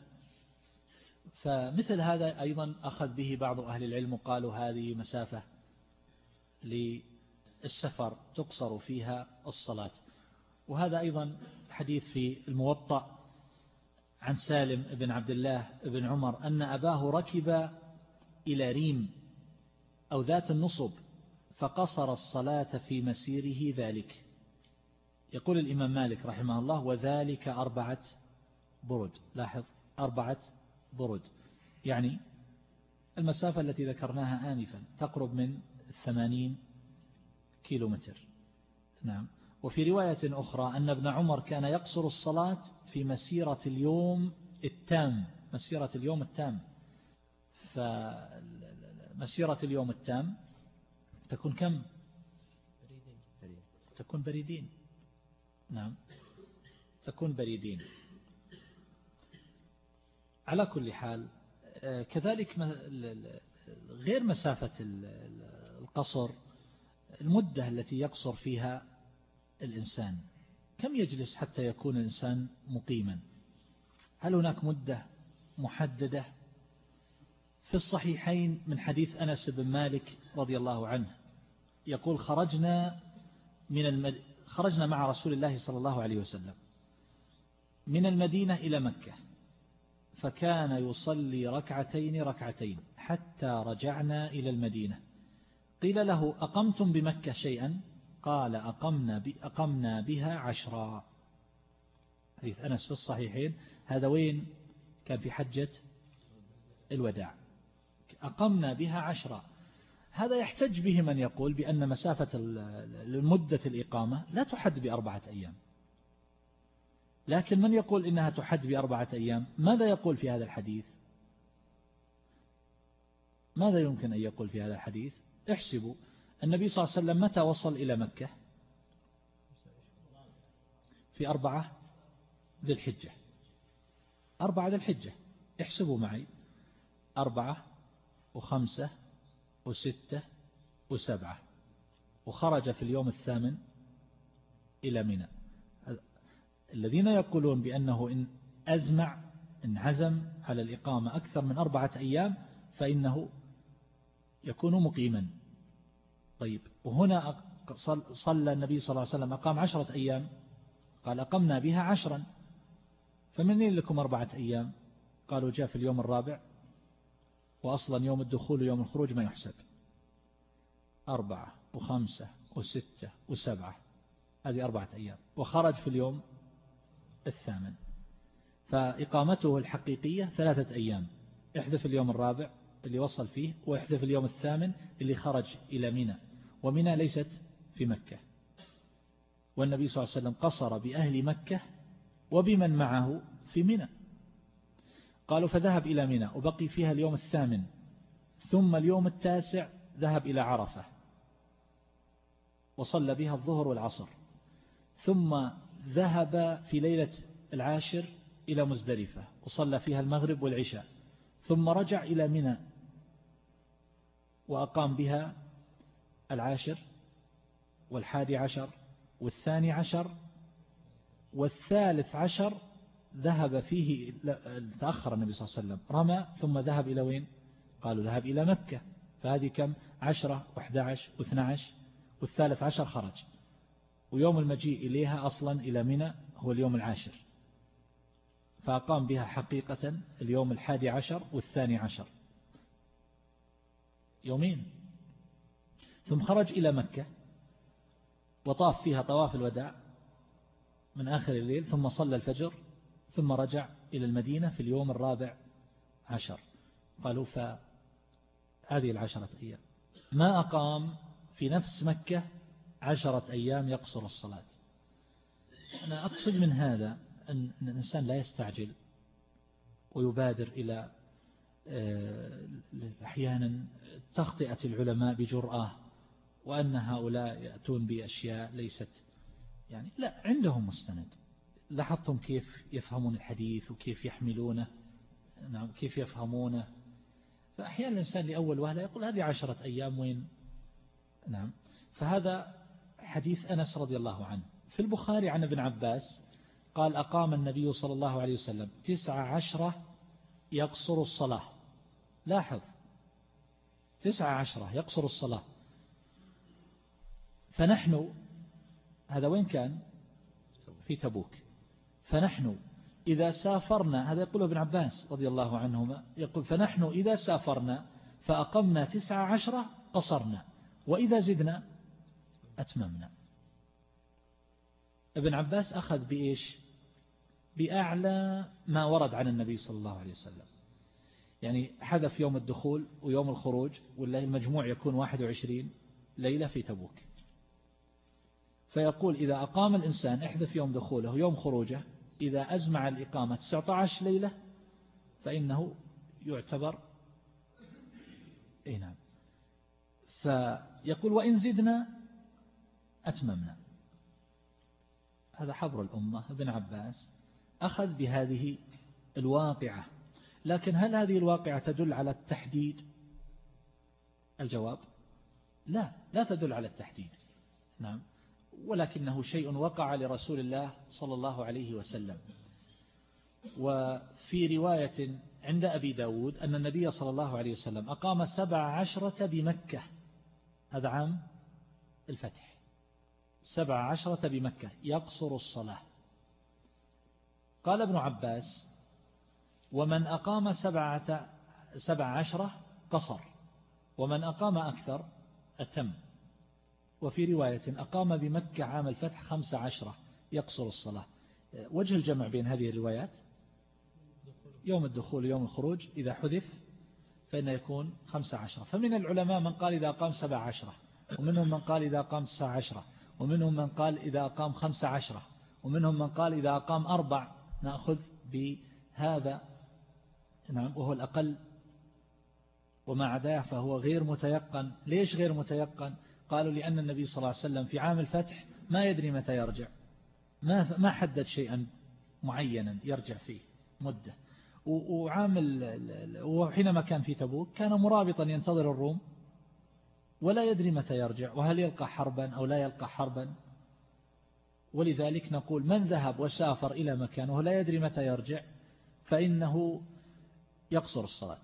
فمثل هذا أيضا أخذ به بعض أهل العلم وقالوا هذه مسافة للسفر تقصر فيها الصلاة. وهذا أيضا حديث في الموطأ عن سالم بن عبد الله بن عمر أن أباه ركب إلى ريم أو ذات النصب فقصر الصلاة في مسيره ذلك. يقول الإمام مالك رحمه الله وذلك أربعة برد. لاحظ أربعة برد. يعني المسافة التي ذكرناها آنفا تقرب من الثمانين كيلومتر. نعم. وفي رواية أخرى أن ابن عمر كان يقصر الصلاة في مسيرة اليوم التام مسيرة اليوم التام. فمسيرة اليوم التام تكون كم؟ تكون بريدين. نعم. تكون بريدين. على كل حال آه، كذلك غير مسافة القصر المدة التي يقصر فيها الإنسان؟ كم يجلس حتى يكون الإنسان مقيما؟ هل هناك مدة محددة؟ في الصحيحين من حديث أنس بن مالك رضي الله عنه يقول خرجنا من المد... خرجنا مع رسول الله صلى الله عليه وسلم من المدينة إلى مكة فكان يصلي ركعتين ركعتين حتى رجعنا إلى المدينة. قيل له أقمتم بمكة شيئا؟ قال أقمنا, أقمنا بها عشرا. حديث أنس في الصحيحين. هذا وين؟ كان في حجة الوداع. أقمنا بها عشرا. هذا يحتج به من يقول بأن مسافة المدة الإقامة لا تحد بأربعة أيام. لكن من يقول إنها تحد بأربعة أيام؟ ماذا يقول في هذا الحديث؟ ماذا يمكن أن يقول في هذا الحديث؟ احسبوا. النبي صلى الله عليه وسلم متى وصل إلى مكة؟ في أربعة ذي الحجة. أربعة ذي الحجة. احسبوا معي. أربعة وخمسة وستة وسبعة. وخرج في اليوم الثامن إلى منى. الذين يقولون بأنه إن أزمع إن عزم على الإقامة أكثر من أربعة أيام فإنه يكون مقيما. طيب وهنا صلى النبي صلى الله عليه وسلم أقام عشرة أيام. قال أقمنا بها عشرا. فمنين لكم أربعة أيام؟ قالوا جاء في اليوم الرابع. وأصلا يوم الدخول ويوم الخروج ما يحسب. أربعة وخمسة وستة وسبعة. هذه أربعة أيام. وخرج في اليوم الثامن. فإقامته الحقيقية ثلاثة أيام. احذف اليوم الرابع اللي وصل فيه واحذف اليوم الثامن اللي خرج إلى منى ومنى ليست في مكة. والنبي صلى الله عليه وسلم قصر بأهل مكة وبمن معه في منى. قالوا فذهب إلى منى وبقي فيها اليوم الثامن ثم اليوم التاسع ذهب إلى عرفة وصلى بها الظهر والعصر ثم ذهب في ليلة العاشر إلى مزدلفة وصلى فيها المغرب والعشاء ثم رجع إلى منى وأقام بها العاشر والحادي عشر والثاني عشر والثالث عشر ذهب فيه تأخر النبي صلى الله عليه وسلم رمى ثم ذهب إلى وين؟ قالوا ذهب إلى مكة. فهذه كم؟ عشرة واحدى عشر واثنى عشر والثالث عشر خرج. ويوم المجيء إليها أصلا إلى منى هو اليوم العاشر. فأقام بها حقيقة اليوم الحادي عشر والثاني عشر. يومين. ثم خرج إلى مكة وطاف فيها طواف الوداع من آخر الليل ثم صلى الفجر ثم رجع إلى المدينة في اليوم الرابع عشر. قالوا فهذه العشرة أيام. ما أقام في نفس مكة عشرة أيام يقصر الصلاة. أنا أقصد من هذا أن الإنسان لا يستعجل ويبادر إلى آه، أحيانا تخطئة العلماء بجرأة وأن هؤلاء يأتون بأشياء ليست يعني لا عندهم مستند. لاحظتم كيف يفهمون الحديث وكيف يحملونه؟ نعم كيف يفهمونه؟ فأحيانا الإنسان لأول وهلة يقول هذه عشرة أيام وين؟ نعم. فهذا حديث أنس رضي الله عنه. في البخاري عن ابن عباس قال أقام النبي صلى الله عليه وسلم تسع عشرة يقصر الصلاة. لاحظ. تسع عشرة يقصر الصلاة. فنحن هذا وين كان؟ في تبوك. فنحن إذا سافرنا هذا يقول ابن عباس رضي الله عنهما يقول فنحن إذا سافرنا فأقمنا تسع عشرة قصرنا وإذا زدنا أتممنا. ابن عباس أخذ بإيش؟ بأعلى ما ورد عن النبي صلى الله عليه وسلم. يعني حذف يوم الدخول ويوم الخروج والله المجموع يكون 21 ليلة في تبوك. فيقول إذا أقام الإنسان احذف يوم دخوله يوم خروجه إذا أزمع الإقامة 19 ليلة فإنه يعتبر أي نعم. فيقول وإن زدنا أتممنا. هذا حبر الأمة ابن عباس أخذ بهذه الواقعة. لكن هل هذه الواقعة تدل على التحديد؟ الجواب لا لا تدل على التحديد. نعم. ولكنه شيء وقع لرسول الله صلى الله عليه وسلم. وفي رواية عند أبي داود أن النبي صلى الله عليه وسلم أقام سبع عشرة بمكة. هذا عام الفتح. سبع عشرة بمكة. يقصر الصلاة. قال ابن عباس ومن أقام سبعة سبع عشرة قصر ومن أقام أكثر أتم. وفي رواية أقام بمكة عام الفتح خمس عشرة يقصر الصلاة. وجه الجمع بين هذه الروايات؟ يوم الدخول يوم الخروج. إذا حذف فإن يكون خمس عشرة فمن العلماء من قال إذا أقام سبع عشرة ومنهم من قال إذا أقام تسع عشرة ومنهم من قال إذا أقام خمس عشرة ومنهم من قال إذا أقام أربع. نأخذ بهذا. نعم وهو الأقل. وما عداه فهو غير متيقن. ليش غير متيقن؟ قالوا لأن النبي صلى الله عليه وسلم في عام الفتح ما يدري متى يرجع. ما ما حدد شيئا معينا يرجع فيه مدة. وعام وحينما كان في تبوك كان مرابطا ينتظر الروم ولا يدري متى يرجع وهل يلقى حربا أو لا يلقى حربا. ولذلك نقول من ذهب وسافر إلى مكان وهو لا يدري متى يرجع فإنه يقصر الصلاة.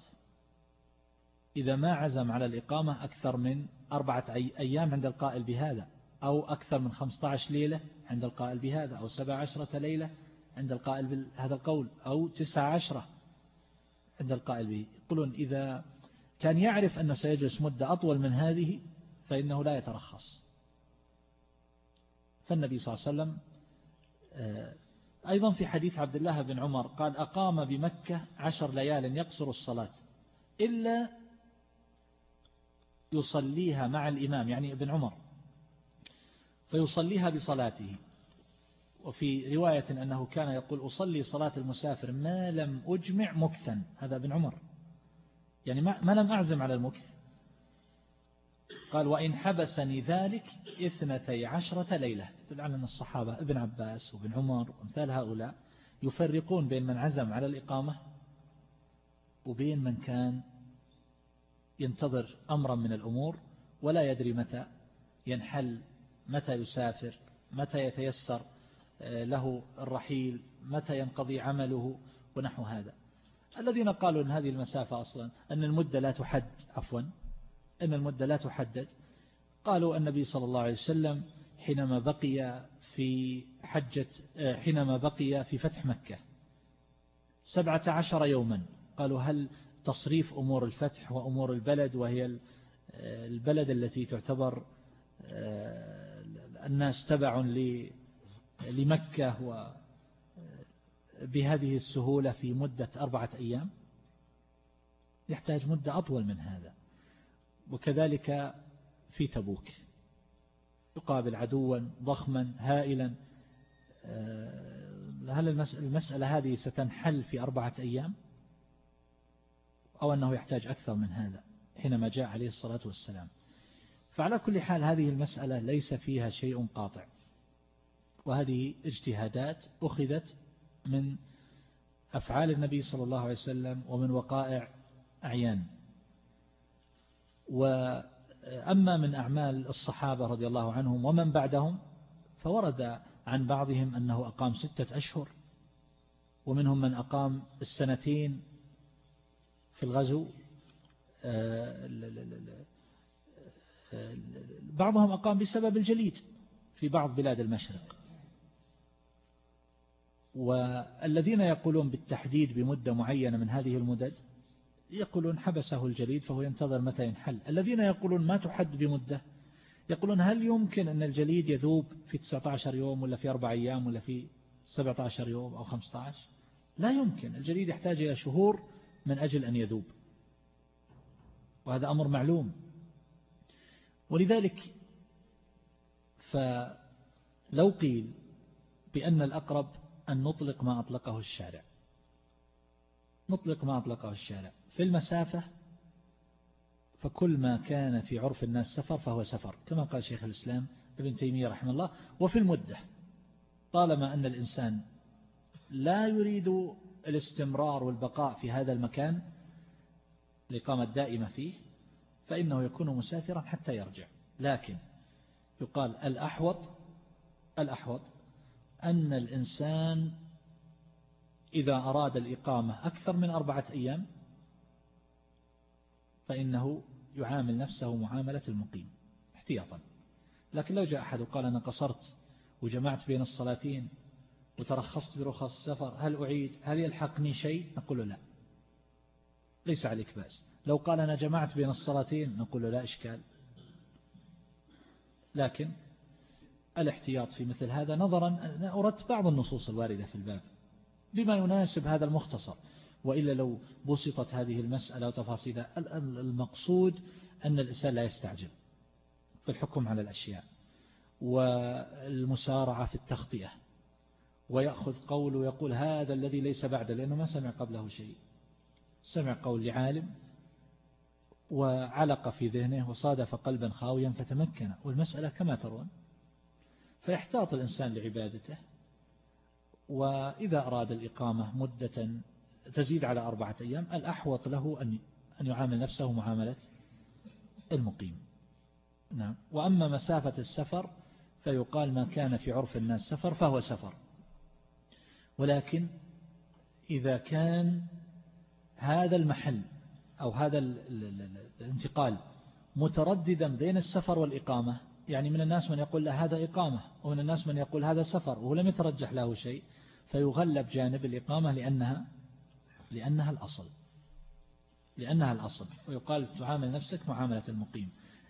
إذا ما عزم على الإقامة أكثر من أربعة أيام عند القائل بهذا أو أكثر من 15 ليلة عند القائل بهذا أو سبع عشرة ليلة عند القائل بهذا القول أو تسع عشرة عند القائل به. يقولون إذا كان يعرف أنه سيجلس مدة أطول من هذه فإنه لا يترخص. فالنبي صلى الله عليه وسلم آه، أيضا في حديث عبد الله بن عمر قال أقام بمكة عشر ليال يقصر الصلاة إلا يصليها مع الإمام يعني ابن عمر فيصليها بصلاته. وفي رواية أنه كان يقول أصلي صلاة المسافر ما لم أجمع مكثا. هذا ابن عمر. يعني ما لم أعزم على المكث. قال وإن حبسني ذلك اثنتي عشرة ليلة. يدل على أن الصحابة ابن عباس وابن عمر وأمثال هؤلاء يفرقون بين من عزم على الإقامة وبين من كان ينتظر أمرا من الأمور ولا يدري متى ينحل متى يسافر متى يتيسر آه، له الرحيل متى ينقضي عمله ونحو هذا. الذين قالوا أن هذه المسافة أصلا أن المدة لا تحد عفوا أن المدة لا تحدد قالوا النبي صلى الله عليه وسلم حينما بقي في حجة آه، حينما بقي في فتح مكة سبعة عشر يوما قالوا هل تصريف أمور الفتح وأمور البلد وهي آه، البلد التي تعتبر آه، الناس تبع لمكة و بهذه السهولة في مدة أربعة أيام. يحتاج مدة أطول من هذا. وكذلك في تبوك. يقابل عدوا ضخما هائلا. آه، هل المسألة هذه ستنحل في أربعة أيام؟ أو أنه يحتاج أكثر من هذا حينما جاء عليه الصلاة والسلام. فعلى كل حال هذه المسألة ليس فيها شيء قاطع. وهذه اجتهادات أخذت من أفعال النبي صلى الله عليه وسلم ومن وقائع أعيان. وأما من أعمال الصحابة رضي الله عنهم ومن بعدهم فورد عن بعضهم أنه أقام ستة أشهر ومنهم من أقام السنتين في الغزو بعضهم أقام بسبب الجليد في بعض بلاد المشرق. والذين يقولون بالتحديد بمدة معينة من هذه المدد يقولون حبسه الجليد فهو ينتظر متى ينحل. الذين يقولون ما تحد بمدة يقولون هل يمكن أن الجليد يذوب في 19 يوم ولا في أربع أيام ولا في 17 يوم أو 15 لا يمكن. الجليد يحتاج إلى شهور من أجل أن يذوب. وهذا أمر معلوم. ولذلك فلو قيل بأن الأقرب أن نطلق ما أطلقه الشارع. نطلق ما أطلقه الشارع. في المسافة فكل ما كان في عرف الناس سفر فهو سفر كما قال شيخ الإسلام ابن تيمية رحمه الله. وفي المدة طالما أن الإنسان لا يريد الاستمرار والبقاء في هذا المكان الإقامة الدائمة فيه فإنه يكون مسافرا حتى يرجع. لكن يقال الأحوط الأحوط أن الإنسان إذا أراد الإقامة أكثر من أربعة أيام فإنه يعامل نفسه معاملة المقيم احتياطا. لكن لو جاء أحد وقال أنا قصرت وجمعت بين الصلاتين وترخصت برخص السفر هل أعيد؟ هل يلحقني شيء؟ نقول لا. ليس عليك بأس. لو قال أنا جمعت بين الصلاتين نقول لا إشكال. لكن الاحتياط في مثل هذا نظرا أردت بعض النصوص الواردة في الباب بما يناسب هذا المختصر. وإلا لو بسطت هذه المسألة وتفاصيلها المقصود أن الإنسان لا يستعجل في الحكم على الأشياء والمسارعة في التخطئة. ويأخذ قول ويقول هذا الذي ليس بعده لأنه ما سمع قبله شيء. سمع قول لعالم وعلق في ذهنه وصادف قلبا خاويا فتمكن. والمسألة كما ترون فيحتاط الإنسان لعبادته وإذا أراد الإقامة مدة تزيد على أربعة أيام الأحوط له أن يعامل نفسه معاملة المقيم. نعم. وأما مسافة السفر فيقال ما كان في عرف الناس سفر فهو سفر. ولكن إذا كان هذا المحل أو هذا الانتقال مترددا بين السفر والإقامة يعني من الناس من يقول هذا إقامة ومن الناس من يقول هذا سفر وهو لم يترجح له شيء فيغلب جانب الإقامة لأنها لأنها الأصل لأنها الأصل. ويقال تعامل نفسك معاملة المقيم.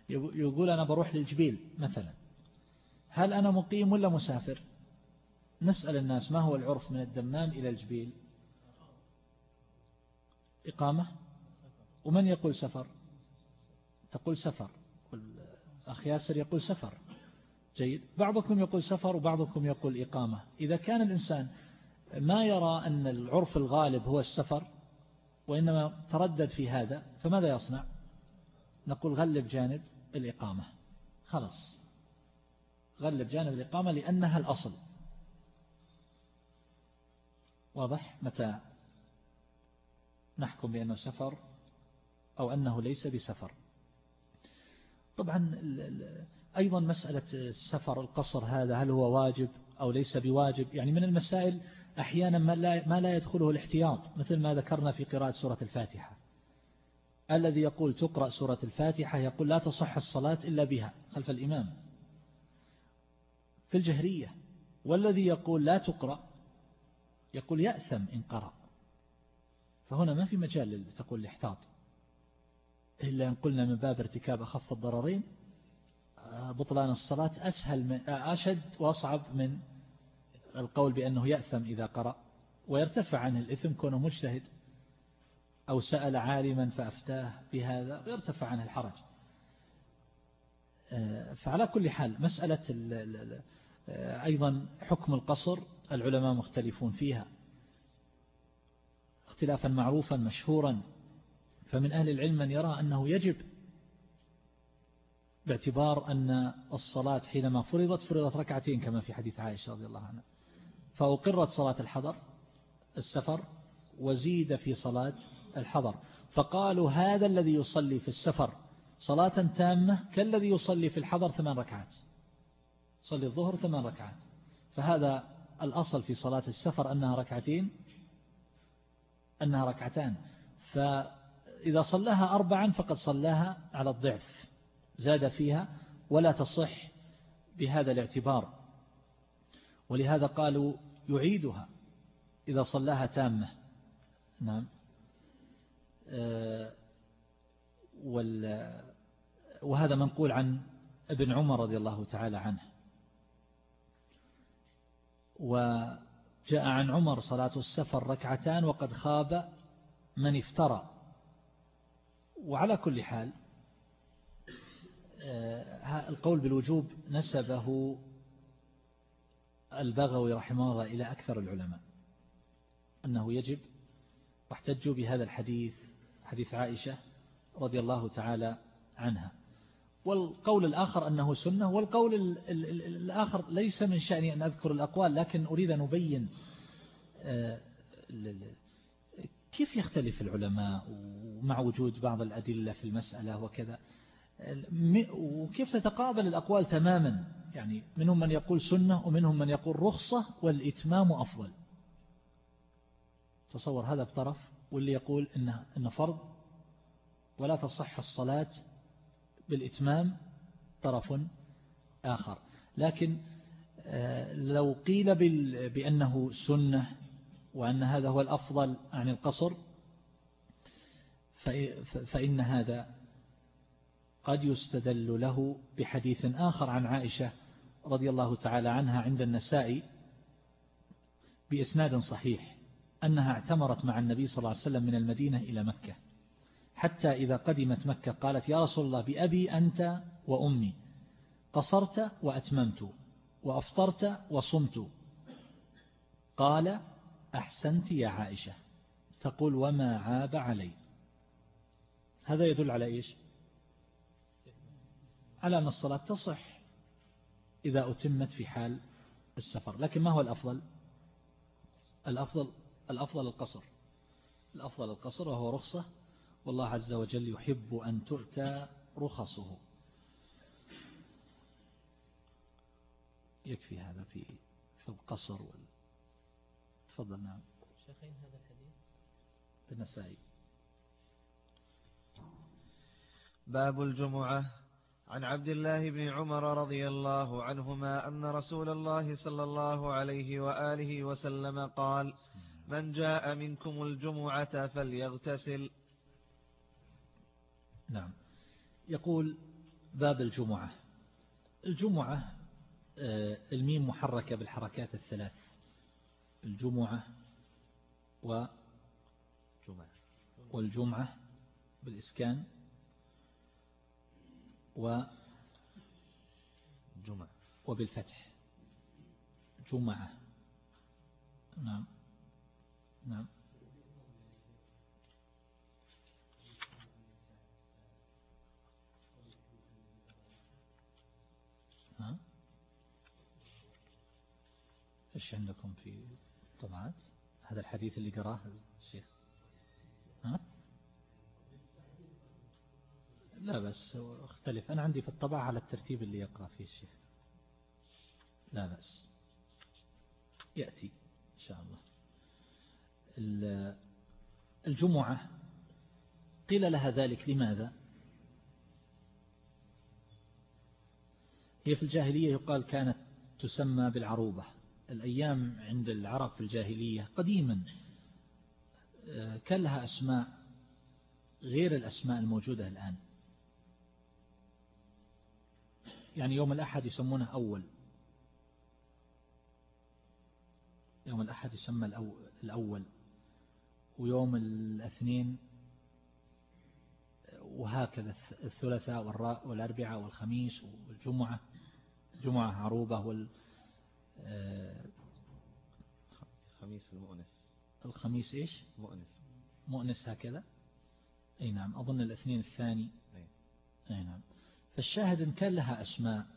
يقول أنا بروح للجبيل مثلا. هل أنا مقيم ولا مسافر؟ نسأل الناس ما هو العرف من الدمام إلى الجبيل؟ إقامة؟ ومن يقول سفر؟ تقول سفر. أخ ياسر يقول سفر. جيد. بعضكم يقول سفر وبعضكم يقول إقامة. إذا كان الإنسان ما يرى أن العرف الغالب هو السفر وإنما تردد في هذا فماذا يصنع؟ نقول غلب جانب الإقامة. خلاص. غلب جانب الإقامة لأنها الأصل. واضح؟ متى نحكم بأنه سفر أو أنه ليس بسفر؟ طبعا أيضا مسألة السفر القصر هذا هل هو واجب أو ليس بواجب؟ يعني من المسائل أحيانا ما لا, ما لا يدخله الاحتياط مثل ما ذكرنا في قراءة سورة الفاتحة. الذي يقول تقرأ سورة الفاتحة يقول لا تصح الصلاة إلا بها خلف الإمام. في الجهرية والذي يقول لا تقرأ يقول يأثم إن قرأ. فهنا ما في مجال تقول الاحتاط. إلا أن قلنا من باب ارتكاب أخف الضررين بطلان الصلاة أسهل من أشد وأصعب من القول بأنه يأثم إذا قرأ. ويرتفع عنه الإثم كونه مجتهد أو سأل عالما فأفتاه بهذا ويرتفع عنه الحرج. فعلى كل حال مسألة أيضا حكم القصر العلماء مختلفون فيها. اختلافا معروفا مشهورا. فمن أهل العلم من يرى أنه يجب باعتبار أن الصلاة حينما فرضت فرضت ركعتين كما في حديث عائشة رضي الله عنها. فأقرت صلاة الحضر السفر وزيد في صلاة الحضر. فقالوا هذا الذي يصلي في السفر صلاة تامة كالذي يصلي في الحضر ثمان ركعات. صلي الظهر ثمان ركعات. فهذا الأصل في صلاة السفر أنها ركعتين أنها ركعتان. فإذا صلاها أربعا فقد صلاها على الضعف زاد فيها ولا تصح بهذا الاعتبار. ولهذا قالوا يعيدها إذا صلاها تامة. نعم. آه، وهذا منقول عن ابن عمر رضي الله تعالى عنه. وجاء عن عمر صلاة السفر ركعتان وقد خاب من افترى. وعلى كل حال آه، القول بالوجوب نسبه البغوي رحمه الله إلى أكثر العلماء أنه يجب واحتجوا بهذا الحديث حديث عائشة رضي الله تعالى عنها. والقول الآخر أنه سنة والقول الآخر ليس من شأني أن أذكر الأقوال لكن أريد أن أبين آه، كيف يختلف العلماء ومع وجود بعض الأدلة في المسألة وكذا؟ وكيف تتقابل الأقوال تماما؟ يعني منهم من يقول سنة ومنهم من يقول رخصة والإتمام أفضل. تصور هذا بطرف واللي يقول إنه, إنه فرض ولا تصح الصلاة بالإتمام طرف آخر. لكن آه، لو قيل بأنه سنة وأن هذا هو الأفضل عن القصر فإن هذا قد يستدل له بحديث آخر عن عائشة رضي الله تعالى عنها عند النساء بإسناد صحيح أنها اعتمرت مع النبي صلى الله عليه وسلم من المدينة إلى مكة. حتى إذا قدمت مكة قالت يا رسول الله بأبي أنت وأمي. قصرت وأتممت وأفطرت وصمت. قال أحسنت يا عائشة. تقول وما عاب علي. هذا يدل على إيش؟ على أن الصلاة تصح إذا أتمت في حال السفر. لكن ما هو الأفضل؟ الأفضل الأفضل القصر. الأفضل القصر وهو رخصة والله عز وجل يحب أن تؤتى رخصه. يكفي هذا في في القصر وال... تفضل نعم. شيخين هذا الحديث؟ بالنسائي. باب الجمعة. عن عبد الله بن عمر رضي الله عنهما أن رسول الله صلى الله عليه وآله وسلم قال من جاء منكم الجمعة فليغتسل. نعم. يقول باب الجمعة. الجمعة آه، الميم محركة بالحركات الثلاث. الجمعة و والجمعة بالإسكان و جمعة. وبالفتح. جمعة. نعم. نعم. إيش عندكم في طبعات هذا الحديث اللي قراه الشيخ. ها؟ لا بس اختلف. أنا عندي في الطبعة على الترتيب اللي يقرأ فيه الشيخ. لا بس يأتي إن شاء الله. الجمعة. قيل لها ذلك. لماذا؟ هي في الجاهلية يقال كانت تسمى بالعروبة. الأيام عند العرب في الجاهلية قديما آه، كان لها أسماء غير الأسماء الموجودة الآن. يعني يوم الأحد يسمونه أول يوم الأحد يسمى الأول. ويوم الاثنين وهكذا الثلاثاء والأربعاء والخميس والجمعة. جمعة عروبة وال خميس المؤنس. الخميس إيش؟ مؤنس. مؤنس هكذا؟ أي نعم أظن الاثنين الثاني. أي. نعم. فالشاهد إن كان لها أسماء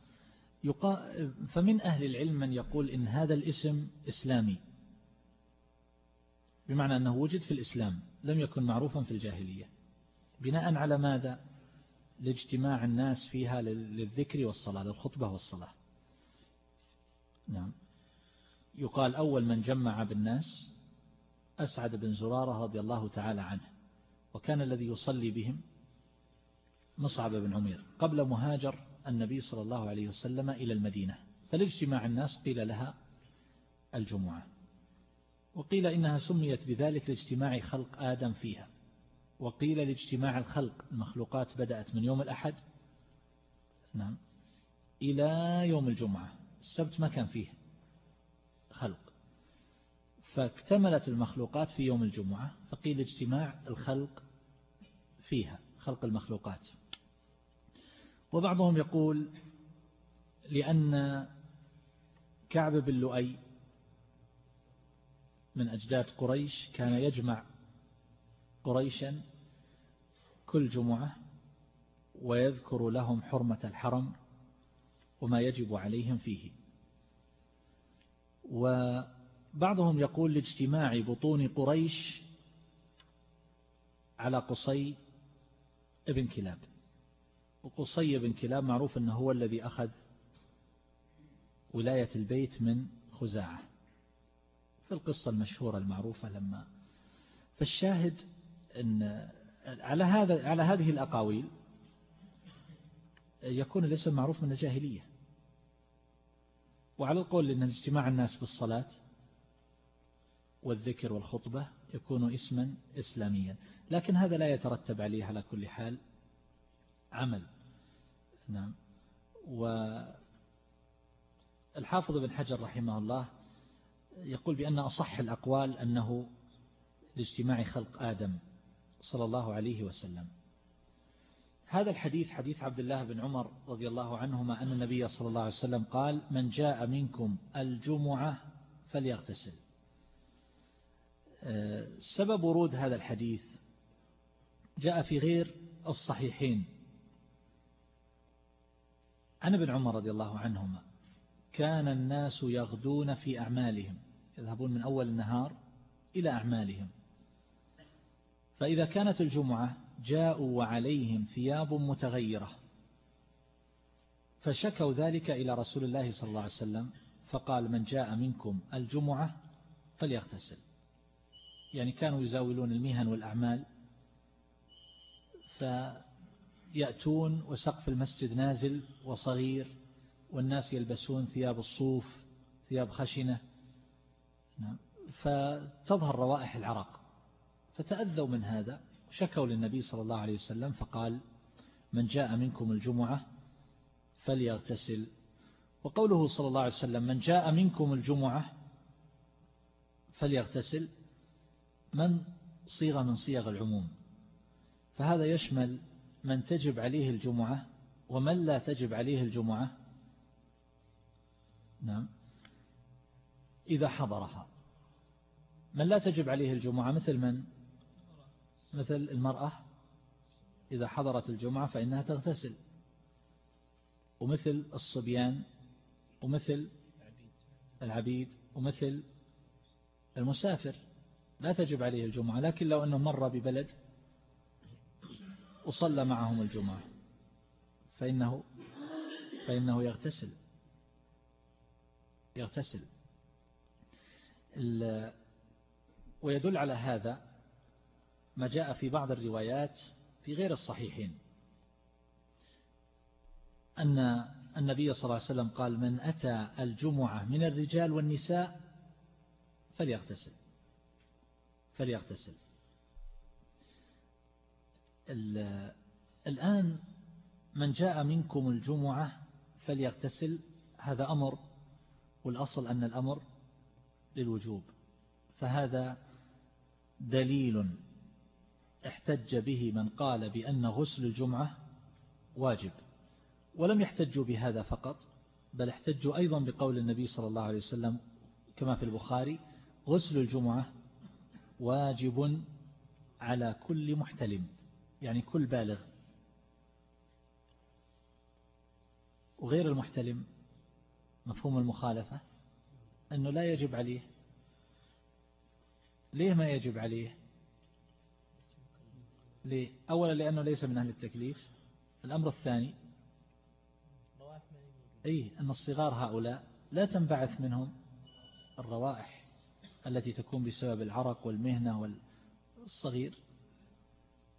فمن أهل العلم من يقول إن هذا الاسم إسلامي. بمعنى أنه وجد في الإسلام لم يكن معروفا في الجاهلية. بناء على ماذا؟ لاجتماع الناس فيها للذكر والصلاة للخطبة والصلاة. نعم. يقال أول من جمع بالناس أسعد بن زرارة رضي الله تعالى عنه وكان الذي يصلي بهم مصعب بن عمير. قبل مهاجر النبي صلى الله عليه وسلم إلى المدينة فلاجتماع الناس قيل لها الجمعة وقيل إنها سميت بذلك لاجتماع خلق آدم فيها وقيل لاجتماع الخلق المخلوقات بدأت من يوم الأحد نعم إلى يوم الجمعة. السبت ما كان فيه خلق. فاكتملت المخلوقات في يوم الجمعة فقيل اجتماع الخلق فيها خلق المخلوقات. وبعضهم يقول لأن كعب بن لؤي من أجداد قريش كان يجمع قريشا كل جمعة ويذكر لهم حرمة الحرم وما يجب عليهم فيه. وبعضهم يقول لاجتماع بطون قريش على قصي ابن كلاب. وقصي بن كلاب معروف أنه هو الذي أخذ ولاية البيت من خزاعة. في القصة المشهورة المعروفة لما فالشاهد أن على هذا على هذه الأقاويل يكون الاسم معروف من الجاهلية. وعلى القول أن اجتماع الناس بالصلاة والذكر والخطبة يكون اسما إسلاميا. لكن هذا لا يترتب عليه على كل حال عمل. نعم. والحافظ بن حجر رحمه الله يقول بأن أصح الأقوال أنه لاجتماع خلق آدم صلى الله عليه وسلم. هذا الحديث حديث عبد الله بن عمر رضي الله عنهما أن النبي صلى الله عليه وسلم قال من جاء منكم الجمعة فليغتسل. آه، سبب ورود هذا الحديث جاء في غير الصحيحين. عن ابن عمر رضي الله عنهما كان الناس يغدون في أعمالهم يذهبون من أول النهار إلى أعمالهم. فإذا كانت الجمعة جاءوا وعليهم ثياب متغيرة. فشكوا ذلك إلى رسول الله صلى الله عليه وسلم فقال من جاء منكم الجمعة فليغتسل. يعني كانوا يزاولون المهن والأعمال فيأتون وسقف المسجد نازل وصغير والناس يلبسون ثياب الصوف ثياب خشنة. نعم. فتظهر روائح العرق فتأذوا من هذا. شكوا للنبي صلى الله عليه وسلم فقال من جاء منكم الجمعة فليغتسل. وقوله صلى الله عليه وسلم من جاء منكم الجمعة فليغتسل من صيغة من صيغ العموم. فهذا يشمل من تجب عليه الجمعة ومن لا تجب عليه الجمعة. نعم. إذا حضرها. من لا تجب عليه الجمعة مثل من؟ مثل المرأة إذا حضرت الجمعة فإنها تغتسل ومثل الصبيان ومثل العبيد ومثل المسافر لا تجب عليه الجمعة لكن لو أنه مر ببلد وصلى معهم الجمعة فإنه فإنه يغتسل يغتسل. ويدل على هذا ما جاء في بعض الروايات في غير الصحيحين. أن النبي صلى الله عليه وسلم قال من أتى الجمعة من الرجال والنساء فليغتسل. فليغتسل. الآن من جاء منكم الجمعة فليغتسل هذا أمر والأصل أن الأمر للوجوب. فهذا دليل احتج به من قال بأن غسل الجمعة واجب ولم يحتجوا بهذا فقط بل احتجوا أيضا بقول النبي صلى الله عليه وسلم كما في البخاري غسل الجمعة واجب على كل محتلم يعني كل بالغ. وغير المحتلم مفهوم المخالفة أنه لا يجب عليه. ليه ما يجب عليه؟ ليه أولا لأنه ليس من أهل التكليف. الأمر الثاني أي أن الصغار هؤلاء لا تنبعث منهم الروائح التي تكون بسبب العرق والمهنة والصغير.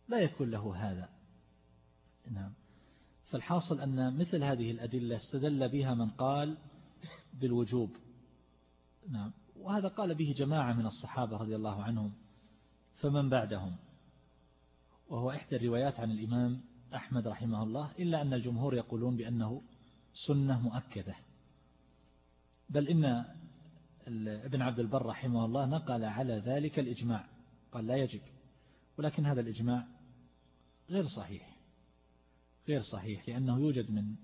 لا يكون له هذا. نعم. فالحاصل أن مثل هذه الأدلة استدل بها من قال بالوجوب. نعم. وهذا قال به جماعة من الصحابة رضي الله عنهم فمن بعدهم؟ وهو إحدى الروايات عن الإمام أحمد رحمه الله إلا أن الجمهور يقولون بأنه سنة مؤكدة. بل إن ابن عبد البر رحمه الله نقل على ذلك الإجماع. قال لا يجب. ولكن هذا الإجماع غير صحيح. غير صحيح لأنه يوجد من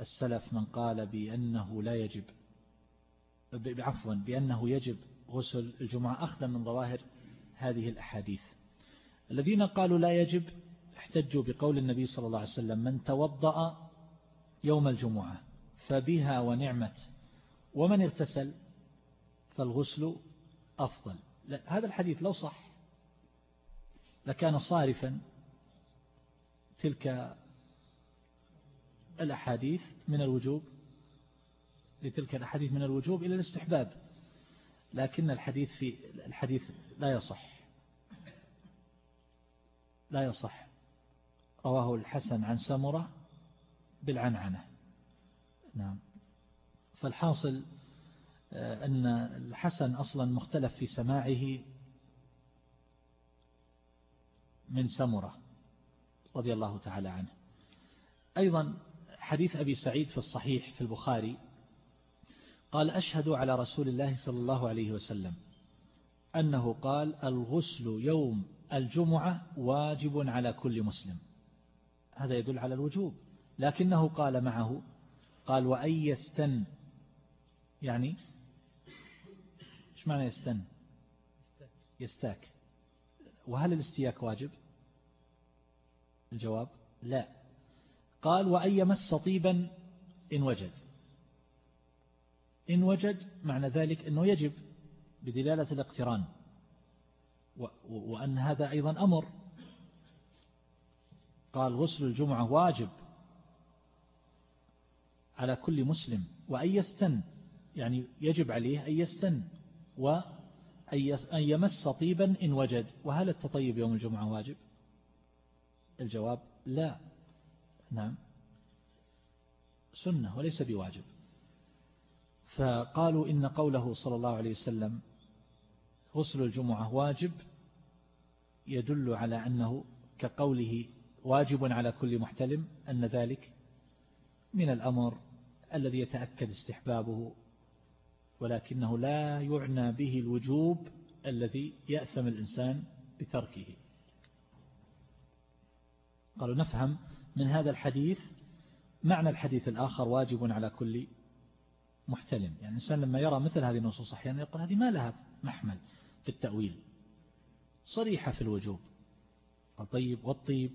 السلف من قال بأنه لا يجب. عفوا بأنه يجب غسل الجمعة أخذا من ظواهر هذه الأحاديث. الذين قالوا لا يجب احتجوا بقول النبي صلى الله عليه وسلم من توضأ يوم الجمعة فبها ونعمت ومن اغتسل فالغسل أفضل. هذا الحديث لو صح لكان صارفا تلك الأحاديث من الوجوب لتلك الأحاديث من الوجوب إلى الاستحباب لكن الحديث في الحديث لا يصح. لا يصح. رواه الحسن عن سمرة بالعنعنة. نعم. فالحاصل آه، أن الحسن أصلا مختلف في سماعه من سمرة رضي الله تعالى عنه. أيضا حديث أبي سعيد في الصحيح في البخاري قال أشهد على رسول الله صلى الله عليه وسلم أنه قال الغسل يوم الجمعة واجب على كل مسلم. هذا يدل على الوجوب. لكنه قال معه قال وأن يستن. يعني إيش معنى يستن؟ يستاك. وهل الاستياك واجب؟ الجواب لا. قال وأن يمس طيبا إن وجد. إن وجد معنى ذلك أنه يجب بدلالة الاقتران. وأن هذا أيضا أمر. قال غسل الجمعة واجب على كل مسلم وأن يستن يعني يجب عليه أن يستن وأن يمس طيبا إن وجد. وهل التطيب يوم الجمعة واجب؟ الجواب لا. نعم. سنة وليس بواجب. فقالوا إن قوله صلى الله عليه وسلم غسل الجمعة واجب يدل على أنه كقوله واجب على كل محتلم أن ذلك من الأمر الذي يتأكد استحبابه ولكنه لا يعنى به الوجوب الذي يأثم الإنسان بتركه. قالوا نفهم من هذا الحديث معنى الحديث الآخر واجب على كل محتلم. يعني الإنسان لما يرى مثل هذه النصوص أحيانا يقول هذه ما لها محمل. في التأويل. صريحة في الوجوب. الطيب والطيب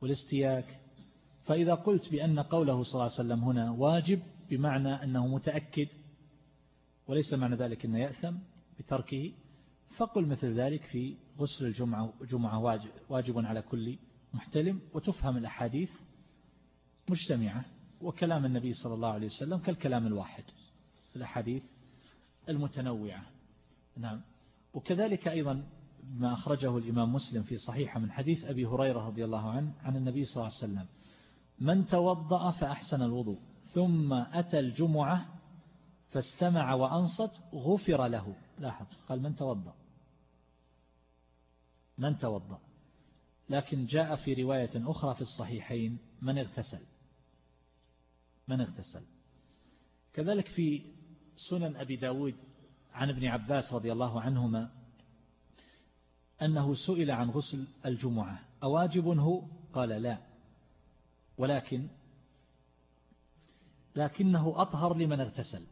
والاستياك. فإذا قلت بأن قوله صلى الله عليه وسلم هنا واجب بمعنى أنه متأكد وليس معنى ذلك أنه يأثم بتركه فقل مثل ذلك في غسل الجمعة جمعة واجب, واجب على كل محتلم وتفهم الأحاديث مجتمعة وكلام النبي صلى الله عليه وسلم كالكلام الواحد. الأحاديث المتنوعة. نعم. وكذلك أيضا ما أخرجه الإمام مسلم في صحيحة من حديث أبي هريرة رضي الله عنه عن النبي صلى الله عليه وسلم من توضأ فأحسن الوضوء ثم أتى الجمعة فاستمع وأنصت غفر له. لاحظ قال من توضأ. من توضأ. لكن جاء في رواية أخرى في الصحيحين من اغتسل. من اغتسل. كذلك في سنن أبي داود عن ابن عباس رضي الله عنهما أنه سئل عن غسل الجمعة أواجب هو قال لا. ولكن لكنه أطهر لمن اغتسل.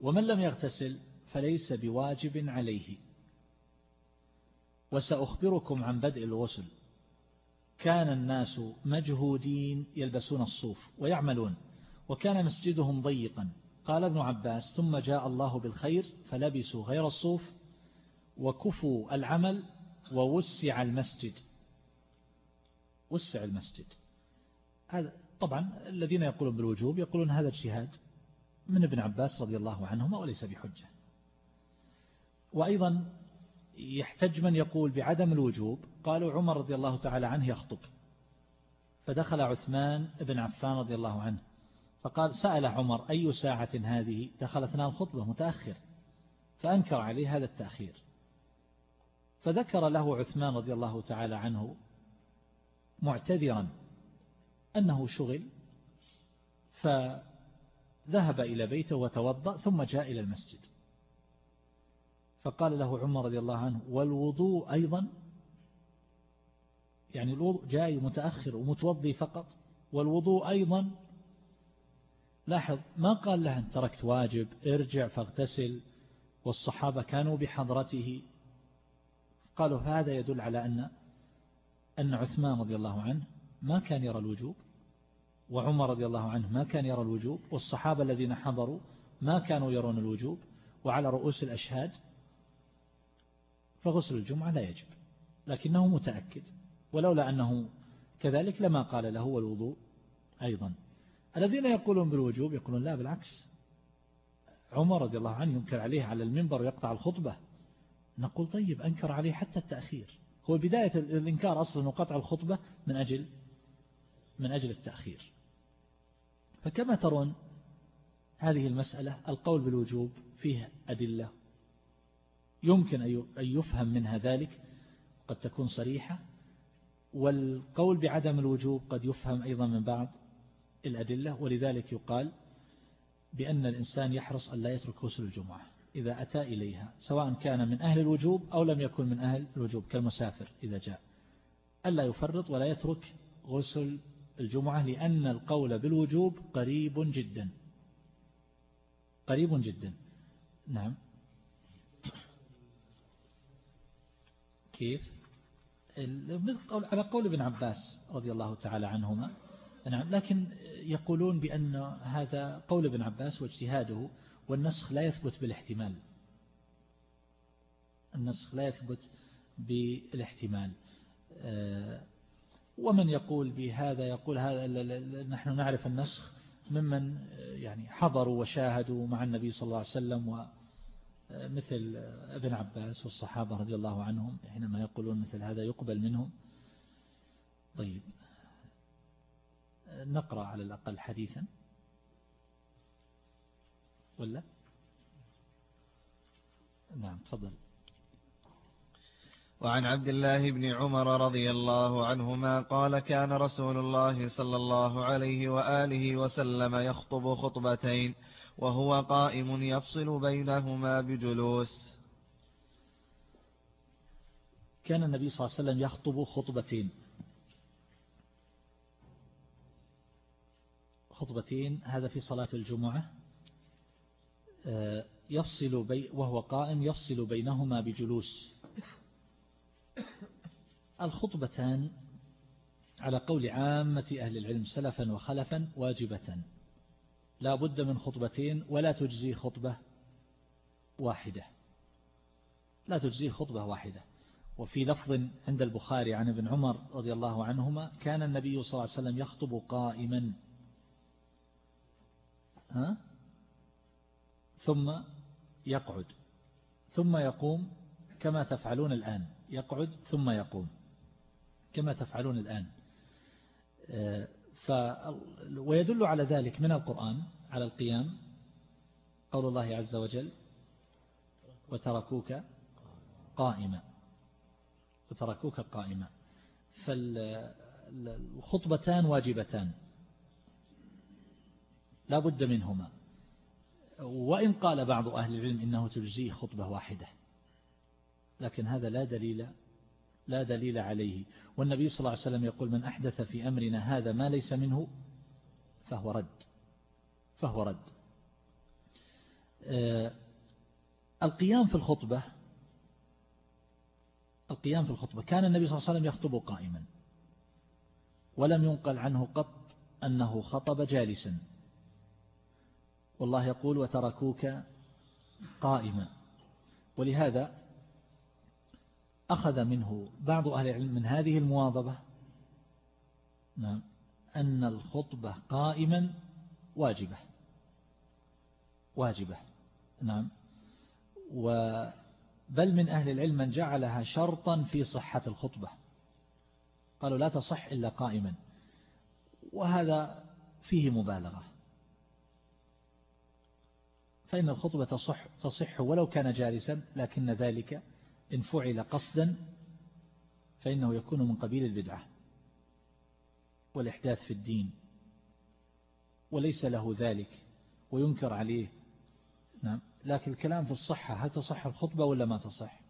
ومن لم يغتسل فليس بواجب عليه. وسأخبركم عن بدء الغسل. كان الناس مجهودين يلبسون الصوف ويعملون وكان مسجدهم ضيقا. قال ابن عباس ثم جاء الله بالخير فلبسوا غير الصوف وكفوا العمل ووسع المسجد. وسع المسجد. هذا طبعا الذين يقولون بالوجوب يقولون هذا اجتهاد من ابن عباس رضي الله عنهما وليس بحجة. وأيضا يحتج من يقول بعدم الوجوب قالوا عمر رضي الله تعالى عنه يخطب. فدخل عثمان بن عفان رضي الله عنه. فقال سأل عمر أي ساعة هذه؟ دخل أثناء الخطبة متأخر. فأنكر عليه هذا التأخير. فذكر له عثمان رضي الله تعالى عنه معتذرا أنه شغل فذهب إلى بيته وتوضأ ثم جاء إلى المسجد. فقال له عمر رضي الله عنه والوضوء أيضا؟ يعني الوضوء جاي متأخر ومتوضي فقط والوضوء أيضا؟ لاحظ ما قال له أن تركت واجب ارجع فاغتسل والصحابة كانوا بحضرته. قالوا هذا يدل على أن أن عثمان رضي الله عنه ما كان يرى الوجوب وعمر رضي الله عنه ما كان يرى الوجوب والصحابة الذين حضروا ما كانوا يرون الوجوب وعلى رؤوس الأشهاد فغسل الجمعة لا يجب لكنه متأكد. ولولا أنه كذلك لما قال له والوضوء أيضا. الذين يقولون بالوجوب يقولون لا بالعكس. عمر رضي الله عنه ينكر عليه على المنبر ويقطع الخطبة. نقول طيب أنكر عليه حتى التأخير. هو بداية الإنكار أصلا وقطع الخطبة من أجل من أجل التأخير. فكما ترون هذه المسألة القول بالوجوب فيه أدلة. يمكن أن يفهم منها ذلك قد تكون صريحة. والقول بعدم الوجوب قد يفهم أيضا من بعض. الأدلة ولذلك يقال بأن الإنسان يحرص أن لا يترك غسل الجمعة إذا أتى إليها سواء كان من أهل الوجوب أو لم يكن من أهل الوجوب كالمسافر إذا جاء. ألا يفرط ولا يترك غسل الجمعة لأن القول بالوجوب قريب جدا. قريب جدا. نعم. كيف؟ على قول ابن عباس رضي الله تعالى عنهما نعم لكن يقولون بأن هذا قول ابن عباس واجتهاده والنسخ لا يثبت بالاحتمال. النسخ لا يثبت بالاحتمال. آه، ومن يقول بهذا يقول هذا نحن نعرف النسخ ممن يعني حضروا وشاهدوا مع النبي صلى الله عليه وسلم ومثل ابن عباس والصحابة رضي الله عنهم حينما يقولون مثل هذا يقبل منهم. طيب نقرأ على الأقل حديثا. ولا؟ نعم تفضل. وعن عبد الله بن عمر رضي الله عنهما قال كان رسول الله صلى الله عليه وآله وسلم يخطب خطبتين وهو قائم يفصل بينهما بجلوس. كان النبي صلى الله عليه وسلم يخطب خطبتين. خطبتين هذا في صلاة الجمعة آه، يفصل بي وهو قائم يفصل بينهما بجلوس. الخطبتان على قول عامة أهل العلم سلفا وخلفا واجبة. لا بد من خطبتين ولا تجزي خطبة واحدة. لا تجزي خطبة واحدة. وفي لفظ عند البخاري عن ابن عمر رضي الله عنهما كان النبي صلى الله عليه وسلم يخطب قائما. ها؟ ثم يقعد. ثم يقوم كما تفعلون الآن. يقعد ثم يقوم كما تفعلون الآن. آه، ف ويدل على ذلك من القرآن على القيام. قول الله عز وجل وتركوك قائما. وتركوك قائما. فالخطبتان واجبتان. لا بد منهما. وإن قال بعض أهل العلم إنه تجزيه خطبة واحدة لكن هذا لا دليل لا دليل عليه. والنبي صلى الله عليه وسلم يقول من أحدث في أمرنا هذا ما ليس منه فهو رد فهو رد. آه، القيام في الخطبة القيام في الخطبة كان النبي صلى الله عليه وسلم يخطب قائما ولم ينقل عنه قط أنه خطب جالسا. والله يقول وتركوك قائما. ولهذا أخذ منه بعض أهل العلم من هذه المواظبة نعم أن الخطبة قائما واجبة. واجبة نعم. بل من أهل العلم من جعلها شرطا في صحة الخطبة. قالوا لا تصح إلا قائما. وهذا فيه مبالغة. فإن الخطبة تصح, تصح ولو كان جالسا لكن ذلك إن فعل قصدا فإنه يكون من قبيل البدعة والإحداث في الدين وليس له ذلك وينكر عليه. نعم. لكن الكلام في الصحة هل تصح الخطبة ولا ما تصح؟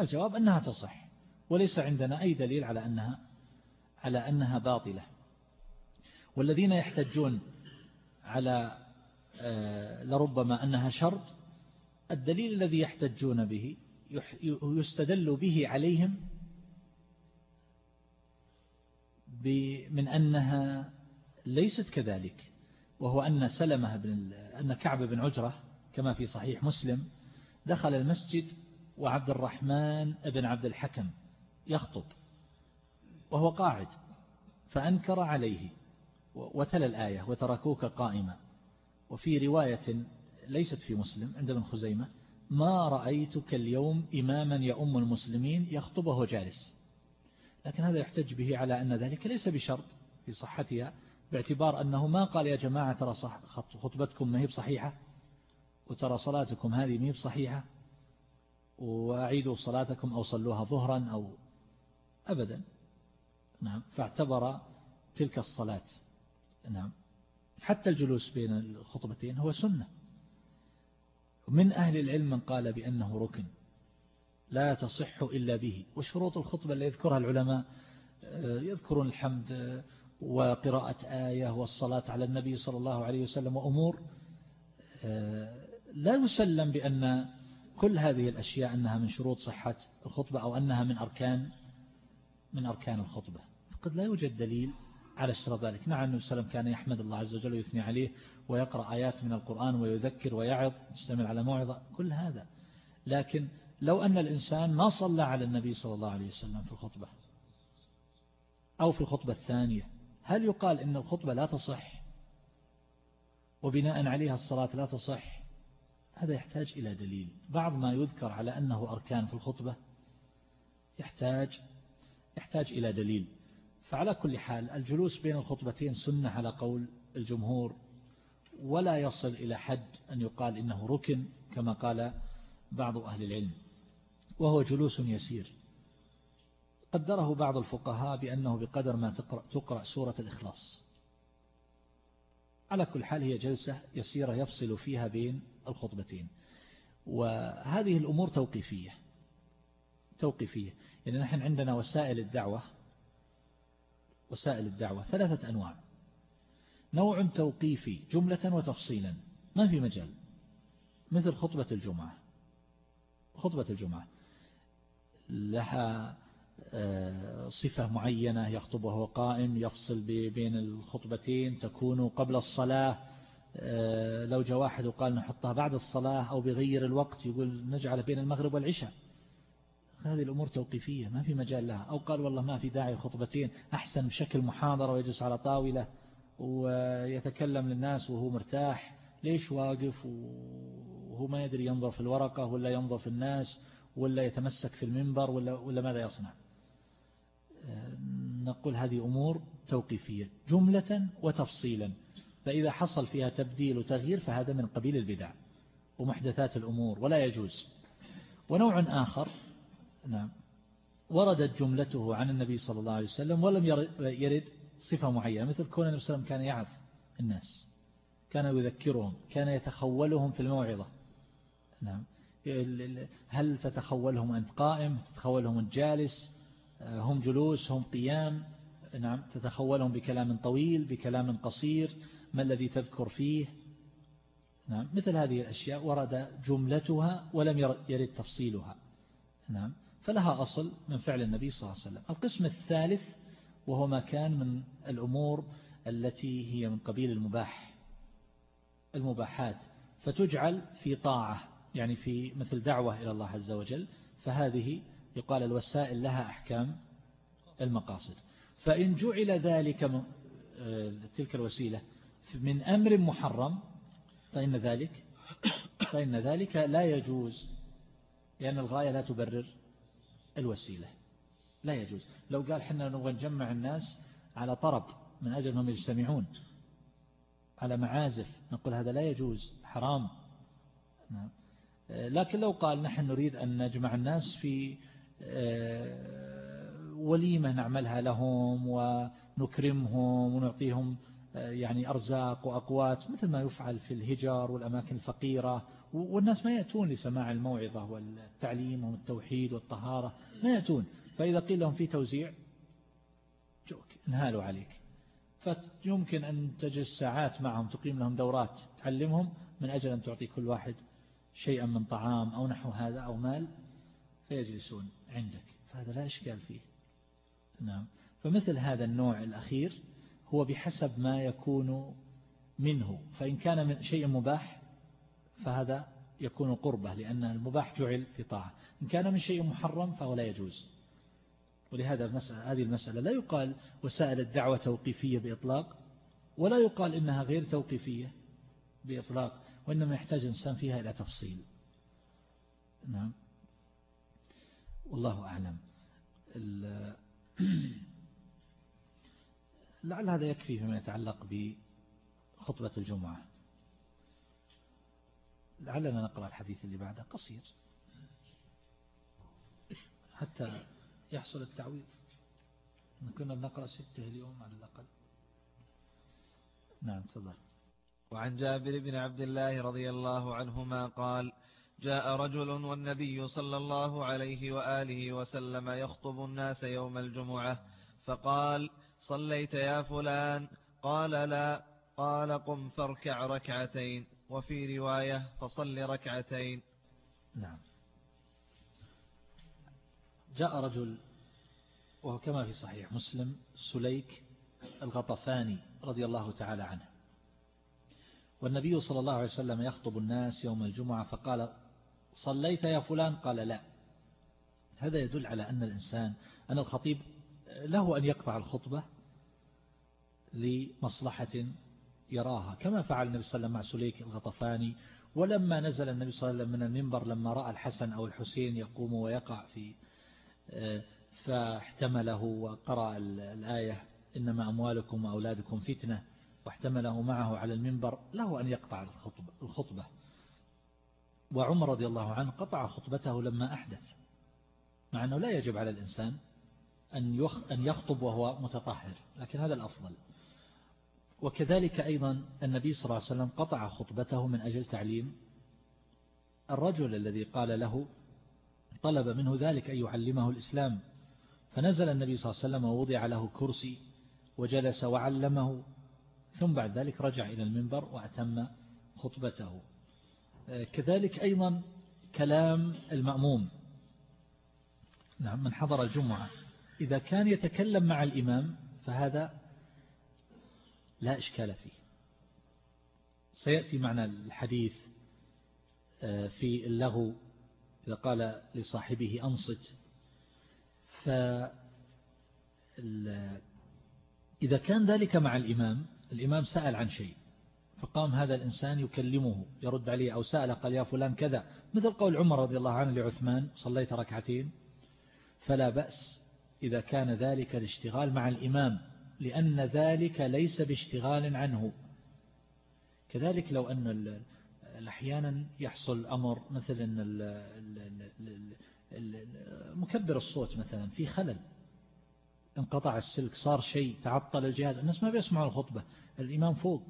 الجواب أنها تصح وليس عندنا أي دليل على أنها على أنها باطلة. والذين يحتجون على لربما أنها شرط الدليل الذي يحتجون به يستدل به عليهم من أنها ليست كذلك وهو أن سلمة بن أن كعب بن عجرة كما في صحيح مسلم دخل المسجد وعبد الرحمن بن عبد الحكم يخطب وهو قاعد فأنكر عليه وتل الآية وتركوك قائما. وفي رواية ليست في مسلم عند ابن خزيمة ما رأيتك اليوم إماما يؤم المسلمين يخطبه جالس. لكن هذا يحتج به على أن ذلك ليس بشرط في صحتها باعتبار أنه ما قال يا جماعة ترى خطبتكم ما هي بصحيحة؟ وترى صلاتكم هذه ما هي بصحيحة؟ وأعيدوا صلاتكم أو صلوها ظهرا أو أبدا. نعم فاعتبر تلك الصلاة. نعم. حتى الجلوس بين الخطبتين هو سنة. من أهل العلم من قال بأنه ركن لا تصح إلا به. وشروط الخطبة اللي يذكرها العلماء آه، يذكرون الحمد آه، وقراءة آية والصلاة على النبي صلى الله عليه وسلم وأمور. آه، لا يسلم بأن كل هذه الأشياء أنها من شروط صحة الخطبة أو أنها من أركان من أركان الخطبة. فقد لا يوجد دليل على اشتراط ذلك. نعم النبي صلى كان يحمد الله عز وجل ويثني عليه ويقرأ آيات من القرآن ويذكر ويعظ يشتمل على موعظة كل هذا. لكن لو أن الإنسان ما صلى على النبي صلى الله عليه وسلم في الخطبة أو في الخطبة الثانية هل يقال إن الخطبة لا تصح؟ وبناء عليها الصلاة لا تصح؟ هذا يحتاج إلى دليل. بعض ما يذكر على أنه أركان في الخطبة يحتاج يحتاج إلى دليل. فعلى كل حال الجلوس بين الخطبتين سنة على قول الجمهور ولا يصل إلى حد أن يقال إنه ركن كما قال بعض أهل العلم وهو جلوس يسير. قدره بعض الفقهاء بأنه بقدر ما تقرأ, تقرأ سورة الإخلاص. على كل حال هي جلسة يسيرة يفصل فيها بين الخطبتين. وهذه الأمور توقيفية توقيفية. يعني نحن عندنا وسائل الدعوة وسائل الدعوة ثلاثة أنواع. نوع توقيفي جملة وتفصيلا ما في مجال. مثل خطبة الجمعة. خطبة الجمعة. لها آه، صفة معينة يخطب وهو قائم يفصل بين الخطبتين تكون قبل الصلاة آه، لو جاء واحد وقال نحطها بعد الصلاة أو بغير الوقت يقول نجعل بين المغرب والعشاء. هذه الأمور توقيفية ما في مجال لها. أو قال والله ما في داعي خطبتين أحسن بشكل محاضرة ويجلس على طاولة ويتكلم للناس وهو مرتاح. ليش واقف؟ وهو ما يدري ينظر في الورقة ولا ينظر في الناس ولا يتمسك في المنبر ولا, ولا ماذا يصنع. نقول هذه أمور توقيفية جملة وتفصيلا. فإذا حصل فيها تبديل وتغيير فهذا من قبيل البدع ومحدثات الأمور ولا يجوز. ونوع آخر نعم. وردت جملته عن النبي صلى الله عليه وسلم ولم يرد صفة معينة مثل كون النبي صلى الله عليه وسلم كان يعظ الناس كان يذكرهم كان يتخولهم في الموعظة. نعم. هل تتخولهم أنت قائم؟ تتخولهم أنت جالس؟ هم جلوس؟ هم قيام؟ نعم. تتخولهم بكلام طويل بكلام قصير؟ ما الذي تذكر فيه؟ نعم. مثل هذه الأشياء ورد جملتها ولم يرد تفصيلها. نعم. فلها أصل من فعل النبي صلى الله عليه وسلم. القسم الثالث وهو ما كان من الأمور التي هي من قبيل المباح المباحات. فتجعل في طاعة يعني في مثل دعوة إلى الله عز وجل فهذه يقال الوسائل لها أحكام المقاصد. فإن جعل ذلك آه، تلك الوسيلة من أمر محرم فإن ذلك فإن ذلك لا يجوز لأن الغاية لا تبرر. الوسيلة. لا يجوز. لو قال حنا نبغى نجمع الناس على طرب من أجل أنهم يجتمعون على معازف نقول هذا لا يجوز حرام. نعم. لكن لو قال نحن نريد أن نجمع الناس في آه، وليمة نعملها لهم ونكرمهم ونعطيهم آه، يعني أرزاق وأقوات مثل ما يفعل في الهجر والأماكن الفقيرة. والناس ما يأتون لسماع الموعظة والتعليم والتوحيد والطهارة ما يأتون. فإذا قيل لهم في توزيع جوك انهالوا عليك. فيمكن أن تجلس ساعات معهم تقيم لهم دورات تعلمهم من أجل أن تعطي كل واحد شيئا من طعام أو نحو هذا أو مال فيجلسون عندك. فهذا لا إشكال فيه. نعم. فمثل هذا النوع الأخير هو بحسب ما يكون منه. فإن كان من شيء مباح فهذا يكون قربة لأن المباح جعل في طاعة. إن كان من شيء محرم فهو لا يجوز. ولهذا المسألة هذه المسألة لا يقال وسائل الدعوة توقيفية بإطلاق ولا يقال إنها غير توقيفية بإطلاق وإنما يحتاج الإنسان فيها إلى تفصيل. نعم. والله أعلم. لعل هذا يكفي فيما يتعلق بخطبة الجمعة. لعلنا نقرأ الحديث اللي بعده قصير. حتى يحصل التعويض. كنا بنقرأ ستة اليوم على الأقل. نعم تفضل. وعن جابر بن عبد الله رضي الله عنهما قال جاء رجل والنبي صلى الله عليه وآله وسلم يخطب الناس يوم الجمعة فقال صليت يا فلان؟ قال لا. قال قم فاركع ركعتين. وفي رواية فصل ركعتين. نعم. جاء رجل وهو كما في صحيح مسلم سليك الغطفاني رضي الله تعالى عنه. والنبي صلى الله عليه وسلم يخطب الناس يوم الجمعة فقال صليت يا فلان؟ قال لا. هذا يدل على أن الإنسان أن الخطيب له أن يقطع الخطبة لمصلحة يراها كما فعل النبي صلى الله عليه وسلم مع سليك الغطفاني ولما نزل النبي صلى الله عليه وسلم من المنبر لما رأى الحسن أو الحسين يقوم ويقع في فاحتمله وقرأ الآية إنما أموالكم وأولادكم فتنة واحتمله معه على المنبر له أن يقطع الخطبة. وعمر رضي الله عنه قطع خطبته لما أحدث مع أنه لا يجب على الإنسان أن يخطب وهو متطهر لكن هذا الأفضل. وكذلك أيضا النبي صلى الله عليه وسلم قطع خطبته من أجل تعليم. الرجل الذي قال له طلب منه ذلك أن يعلمه الإسلام. فنزل النبي صلى الله عليه وسلم ووضع له كرسي وجلس وعلمه. ثم بعد ذلك رجع إلى المنبر وأتم خطبته. كذلك أيضا كلام المأموم. نعم من حضر الجمعة. إذا كان يتكلم مع الإمام فهذا لا إشكال فيه. سيأتي معنا الحديث آه، في اللغو إذا قال لصاحبه أنصت ف إذا كان ذلك مع الإمام الإمام سأل عن شيء فقام هذا الإنسان يكلمه يرد عليه أو سأل قال يا فلان كذا مثل قول عمر رضي الله عنه لعثمان صليت ركعتين فلا بأس إذا كان ذلك الاشتغال مع الإمام. لأن ذلك ليس باشتغال عنه. كذلك لو أن أحيانا يحصل أمر مثل أن مكبر الصوت مثلا في خلل انقطع السلك صار شيء تعطل الجهاز الناس ما بيسمعوا الخطبة الإمام فوق.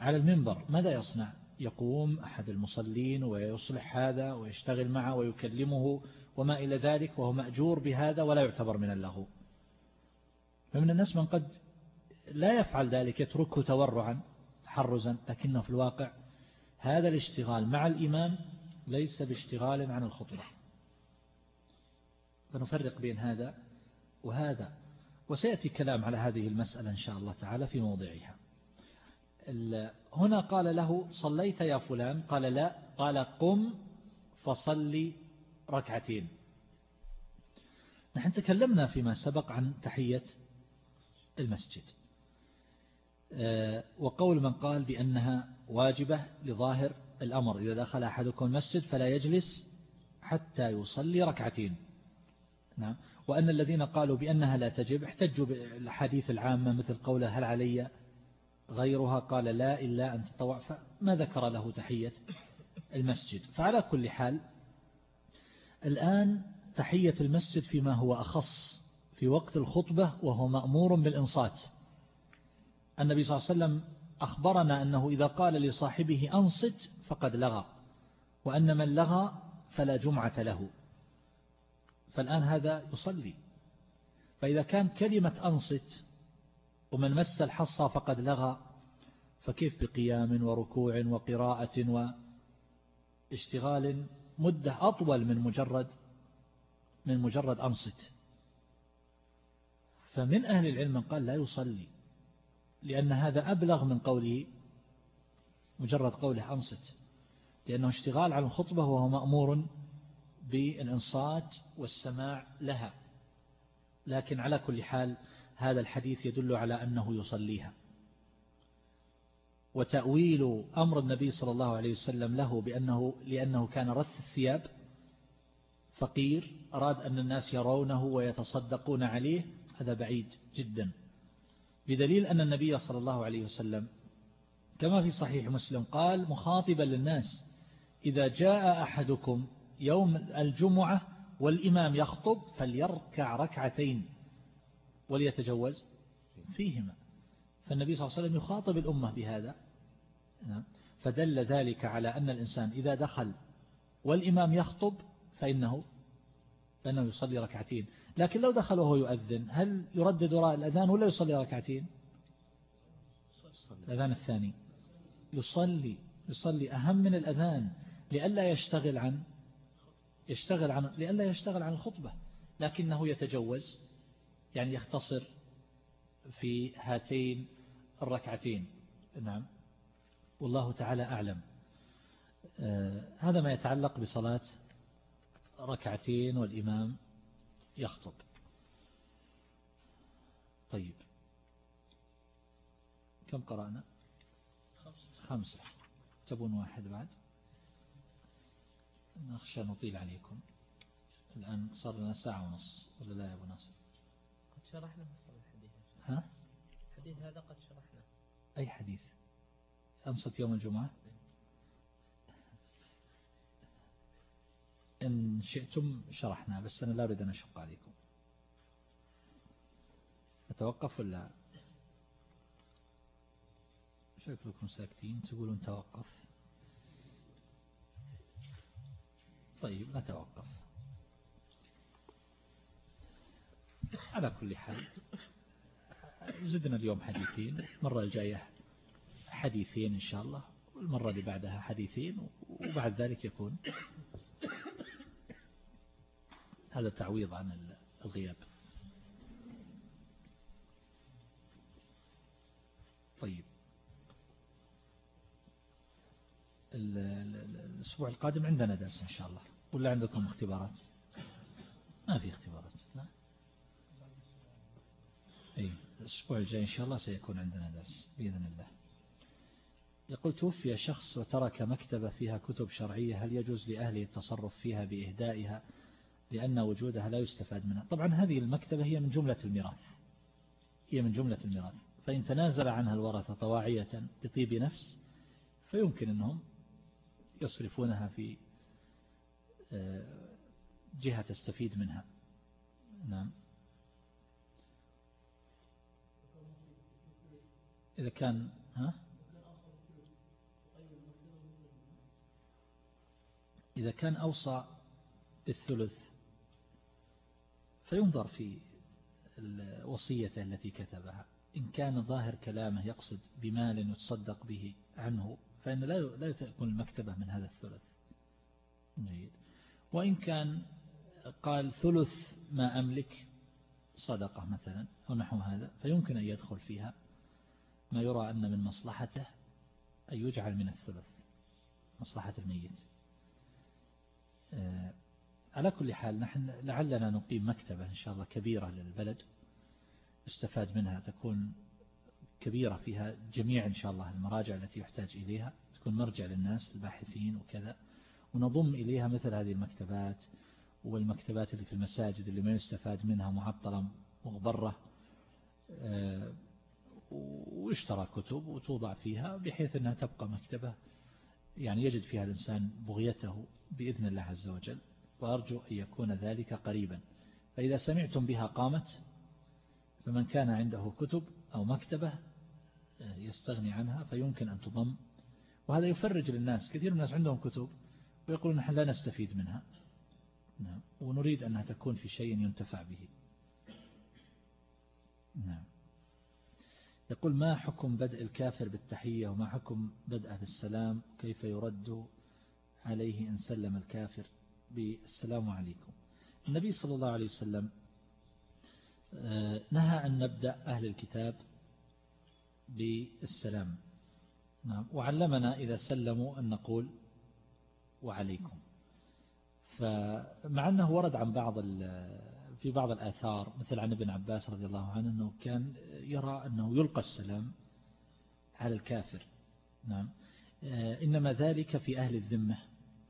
على المنبر ماذا يصنع؟ يقوم أحد المصلين ويصلح هذا ويشتغل معه ويكلمه وما إلى ذلك وهو مأجور بهذا ولا يعتبر من اللهو فمن الناس من قد لا يفعل ذلك يتركه تورعا تحرزا لكنه في الواقع هذا الاشتغال مع الإمام ليس باشتغال عن الخطبة. فنفرق بين هذا وهذا. وسيأتي كلام على هذه المسألة إن شاء الله تعالى في موضعها. هنا قال له صليت يا فلان؟ قال لا. قال قم فصلي ركعتين. نحن تكلمنا فيما سبق عن تحية المسجد. آه، وقول من قال بأنها واجبة لظاهر الأمر إذا دخل أحدكم المسجد فلا يجلس حتى يصلي ركعتين. نعم. وأن الذين قالوا بأنها لا تجب احتجوا بالحديث العامة مثل قوله هل علي غيرها؟ قال لا إلا أن تطوع فما ذكر له تحية المسجد. فعلى كل حال الآن تحية المسجد فيما هو أخص في وقت الخطبة وهو مأمور بالإنصات. النبي صلى الله عليه وسلم أخبرنا أنه إذا قال لصاحبه أنصت فقد لغى وأن من لغى فلا جمعة له. فالآن هذا يصلي. فإذا كان كلمة أنصت ومن مس الحصى فقد لغى فكيف بقيام وركوع وقراءة واشتغال مدة أطول من مجرد من مجرد أنصت؟ فمن أهل العلم من قال لا يصلي لأن هذا أبلغ من قوله مجرد قوله أنصت لأنه اشتغال على الخطبة وهو مأمور بالإنصات والسماع لها. لكن على كل حال هذا الحديث يدل على أنه يصليها. وتأويل أمر النبي صلى الله عليه وسلم له بأنه لأنه كان رث الثياب فقير أراد أن الناس يرونه ويتصدقون عليه هذا بعيد جدا. بدليل أن النبي صلى الله عليه وسلم كما في صحيح مسلم قال مخاطبا للناس إذا جاء أحدكم يوم الجمعة والإمام يخطب فليركع ركعتين وليتجوز فيهما. فالنبي صلى الله عليه وسلم يخاطب الأمة بهذا. نعم. فدل ذلك على أن الإنسان إذا دخل والإمام يخطب فإنه فإنه يصلي ركعتين. لكن لو دخل وهو يؤذن هل يردد وراء الأذان ولا يصلي ركعتين؟ الأذان الثاني. يصلي يصلي أهم من الأذان لئلا يشتغل عن يشتغل عن لئلا يشتغل عن الخطبة لكنه يتجوز يعني يختصر في هاتين الركعتين. نعم. والله تعالى أعلم. آه هذا ما يتعلق بصلاة ركعتين والإمام يخطب. طيب. كم قرأنا؟ خمسة. تبون واحد بعد؟ نخشى نطيل عليكم. الآن صار لنا ساعة ونص ولا لا يا أبو ناصر؟ قد شرحنا الحديث. ها؟ الحديث هذا قد شرحنا. أي حديث؟ أنصت يوم الجمعة؟ إن شئتم شرحنا بس أنا لا أريد أن أشق عليكم. أتوقف ولا؟ شكلكم ساكتين تقولون توقف. طيب نتوقف على كل حال زدنا اليوم حديثين. المرة الجاية حديثين إن شاء الله والمرة اللي بعدها حديثين وبعد ذلك يكون هذا تعويض عن الغياب. طيب. الأسبوع القادم عندنا درس إن شاء الله. ولا عندكم اختبارات؟ ما في اختبارات لا؟ أي الأسبوع الجاي إن شاء الله سيكون عندنا درس بإذن الله. يقول توفي شخص وترك مكتبة فيها كتب شرعية هل يجوز لأهله التصرف فيها بإهدائها؟ لأن وجودها لا يستفاد منها. طبعا هذه المكتبة هي من جملة الميراث. هي من جملة الميراث. فإن تنازل عنها الورثة طواعية بطيب نفس فيمكن أنهم يصرفونها في آه، جهة تستفيد منها. نعم. إذا كان ها؟ إذا كان أوصى بالثلث فينظر في الوصية التي كتبها. إن كان ظاهر كلامه يقصد بمال يتصدق به عنه فإن لا لا تكون المكتبة من هذا الثلث. جيد. وإن كان قال ثلث ما أملك صدقة مثلا أو نحو هذا فيمكن أن يدخل فيها. ما يرى أن من مصلحته أن يجعل من الثلث مصلحة الميت. آه، على كل حال نحن لعلنا نقيم مكتبة إن شاء الله كبيرة للبلد. أستفاد منها تكون كبيرة فيها جميع إن شاء الله المراجع التي يحتاج إليها تكون مرجع للناس الباحثين وكذا. ونضم إليها مثل هذه المكتبات والمكتبات اللي في المساجد اللي ما يستفاد منها معطلة مغبرة آه، ويشترى كتب وتوضع فيها بحيث أنها تبقى مكتبة. يعني يجد فيها الإنسان بغيته بإذن الله عز وجل. وأرجو أن يكون ذلك قريبا. فإذا سمعتم بها قامت فمن كان عنده كتب أو مكتبة آه، يستغني عنها فيمكن أن تضم. وهذا يفرج للناس كثير من الناس عندهم كتب ويقولون نحن لا نستفيد منها. نعم. ونريد أنها تكون في شيء ينتفع به. نعم. يقول ما حكم بدء الكافر بالتحية وما حكم بدء بالسلام كيف يرد عليه إن سلم الكافر؟ بالسلام عليكم. النبي صلى الله عليه وسلم آه، نهى أن نبدأ أهل الكتاب بالسلام. نعم وعلمنا إذا سلموا أن نقول وعليكم. فمع أنه ورد عن بعض في بعض الآثار مثل عن ابن عباس رضي الله عنه أنه كان يرى أنه يلقى السلام على الكافر. نعم آه، إنما ذلك في أهل الذمة.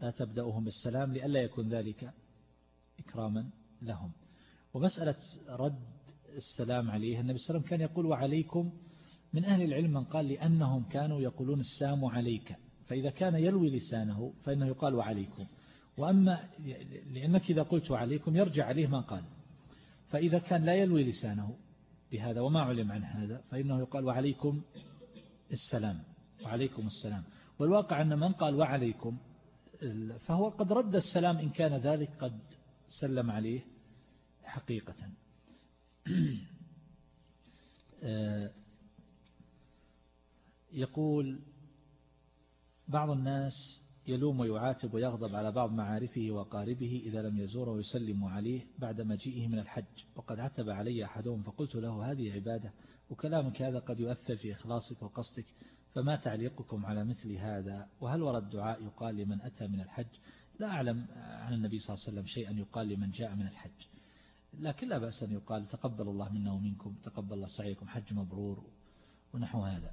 لا تبدأهم بالسلام لئلا يكون ذلك إكراما لهم. ومسألة رد السلام عليه النبي صلى الله عليه وسلم كان يقول وعليكم من أهل العلم من قال لأنهم كانوا يقولون السام عليك فإذا كان يلوي لسانه فإنه يقال وعليكم. وأما لأنك إذا قلت عليكم يرجع عليه ما قال. فإذا كان لا يلوي لسانه بهذا وما علم عن هذا فإنه يقال وعليكم السلام وعليكم السلام. والواقع أن من قال وعليكم فهو قد رد السلام إن كان ذلك قد سلم عليه حقيقة. آه، يقول بعض الناس يلوم ويعاتب ويغضب على بعض معارفه وقاربه إذا لم يزوره ويسلم عليه بعد مجيئه من الحج. وقد عتب علي أحدهم فقلت له هذه عبادة وكلامك هذا قد يؤثر في إخلاصك وقصدك. فما تعليقكم على مثل هذا؟ وهل ورد دعاء يقال لمن أتى من الحج؟ لا أعلم عن النبي صلى الله عليه وسلم شيئا يقال لمن جاء من الحج. لكن لا بأس أن يقال تقبل الله منا ومنكم تقبل الله سعيكم حج مبرور ونحو هذا.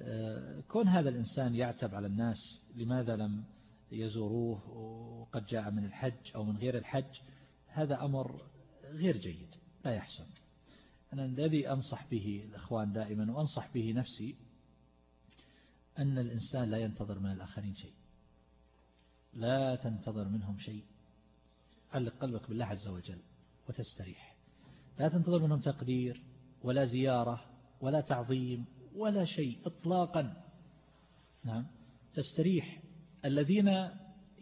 آه، كون هذا الإنسان يعتب على الناس لماذا لم يزوروه وقد جاء من الحج أو من غير الحج هذا أمر غير جيد لا يحسن. أنا الذي أنصح به الأخوان دائما وأنصح به نفسي أن الإنسان لا ينتظر من الآخرين شيء. لا تنتظر منهم شيء. علق قلبك بالله عز وجل وتستريح. لا تنتظر منهم تقدير ولا زيارة ولا تعظيم ولا شيء إطلاقا. نعم. تستريح. الذين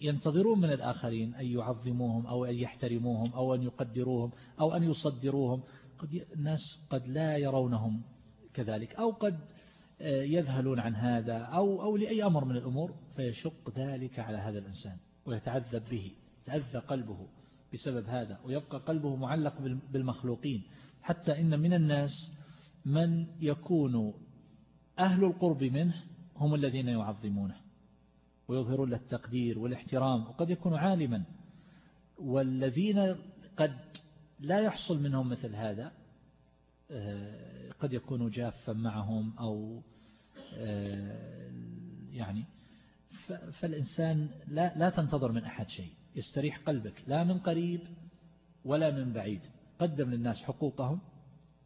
ينتظرون من الآخرين أن يعظموهم أو أن يحترموهم أو أن يقدروهم أو أن يصدروهم. قد الناس قد لا يرونهم كذلك أو قد يذهلون عن هذا أو, أو لأي أمر من الأمور فيشق ذلك على هذا الإنسان ويتعذب به تأذى قلبه بسبب هذا ويبقى قلبه معلق بالمخلوقين. حتى إن من الناس من يكون أهل القرب منه هم الذين يعظمونه ويظهرون له التقدير والاحترام وقد يكون عالما. والذين قد لا يحصل منهم مثل هذا آه، قد يكون جافا معهم أو آه، يعني فالإنسان لا, لا تنتظر من أحد شيء يستريح قلبك لا من قريب ولا من بعيد. قدم للناس حقوقهم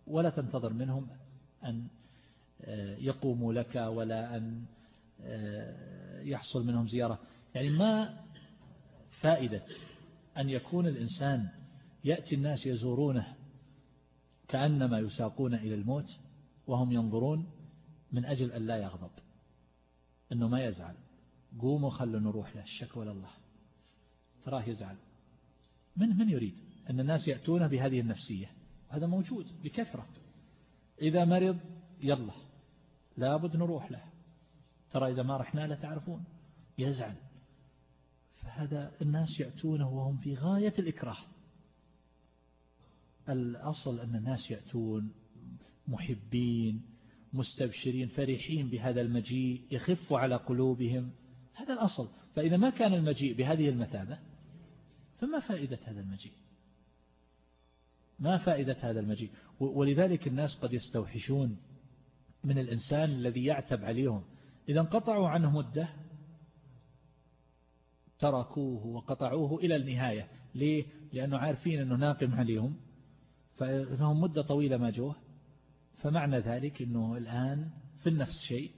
ولا تنتظر منهم أن آه، يقوموا لك ولا أن يحصل منهم زيارة. يعني ما فائدة أن يكون الإنسان يأتي الناس يزورونه كأنما يساقون إلى الموت وهم ينظرون من أجل أن لا يغضب أنه ما يزعل. قوموا خلوا نروح له الشكوى لله تراه يزعل. من من يريد؟ أن الناس يأتون بهذه النفسية. هذا موجود بكثرة. إذا مرض يلا. لابد نروح له. ترى إذا ما رحنا له تعرفون. يزعل. فهذا الناس يأتونه وهم في غاية الإكراه. الأصل أن الناس يأتون محبين مستبشرين فرحين بهذا المجيء يخف على قلوبهم. هذا الأصل. فإذا ما كان المجيء بهذه المثابة فما فائدة هذا المجيء؟ ما فائدة هذا المجيء؟ ولذلك الناس قد يستوحشون من الإنسان الذي يعتب عليهم. إذا انقطعوا عنه مدة تركوه وقطعوه إلى النهاية. ليه؟ لأنه عارفين أنه ناقم عليهم. فهم مدة طويلة ما جوه. فمعنى ذلك أنه الآن في النفس شيء.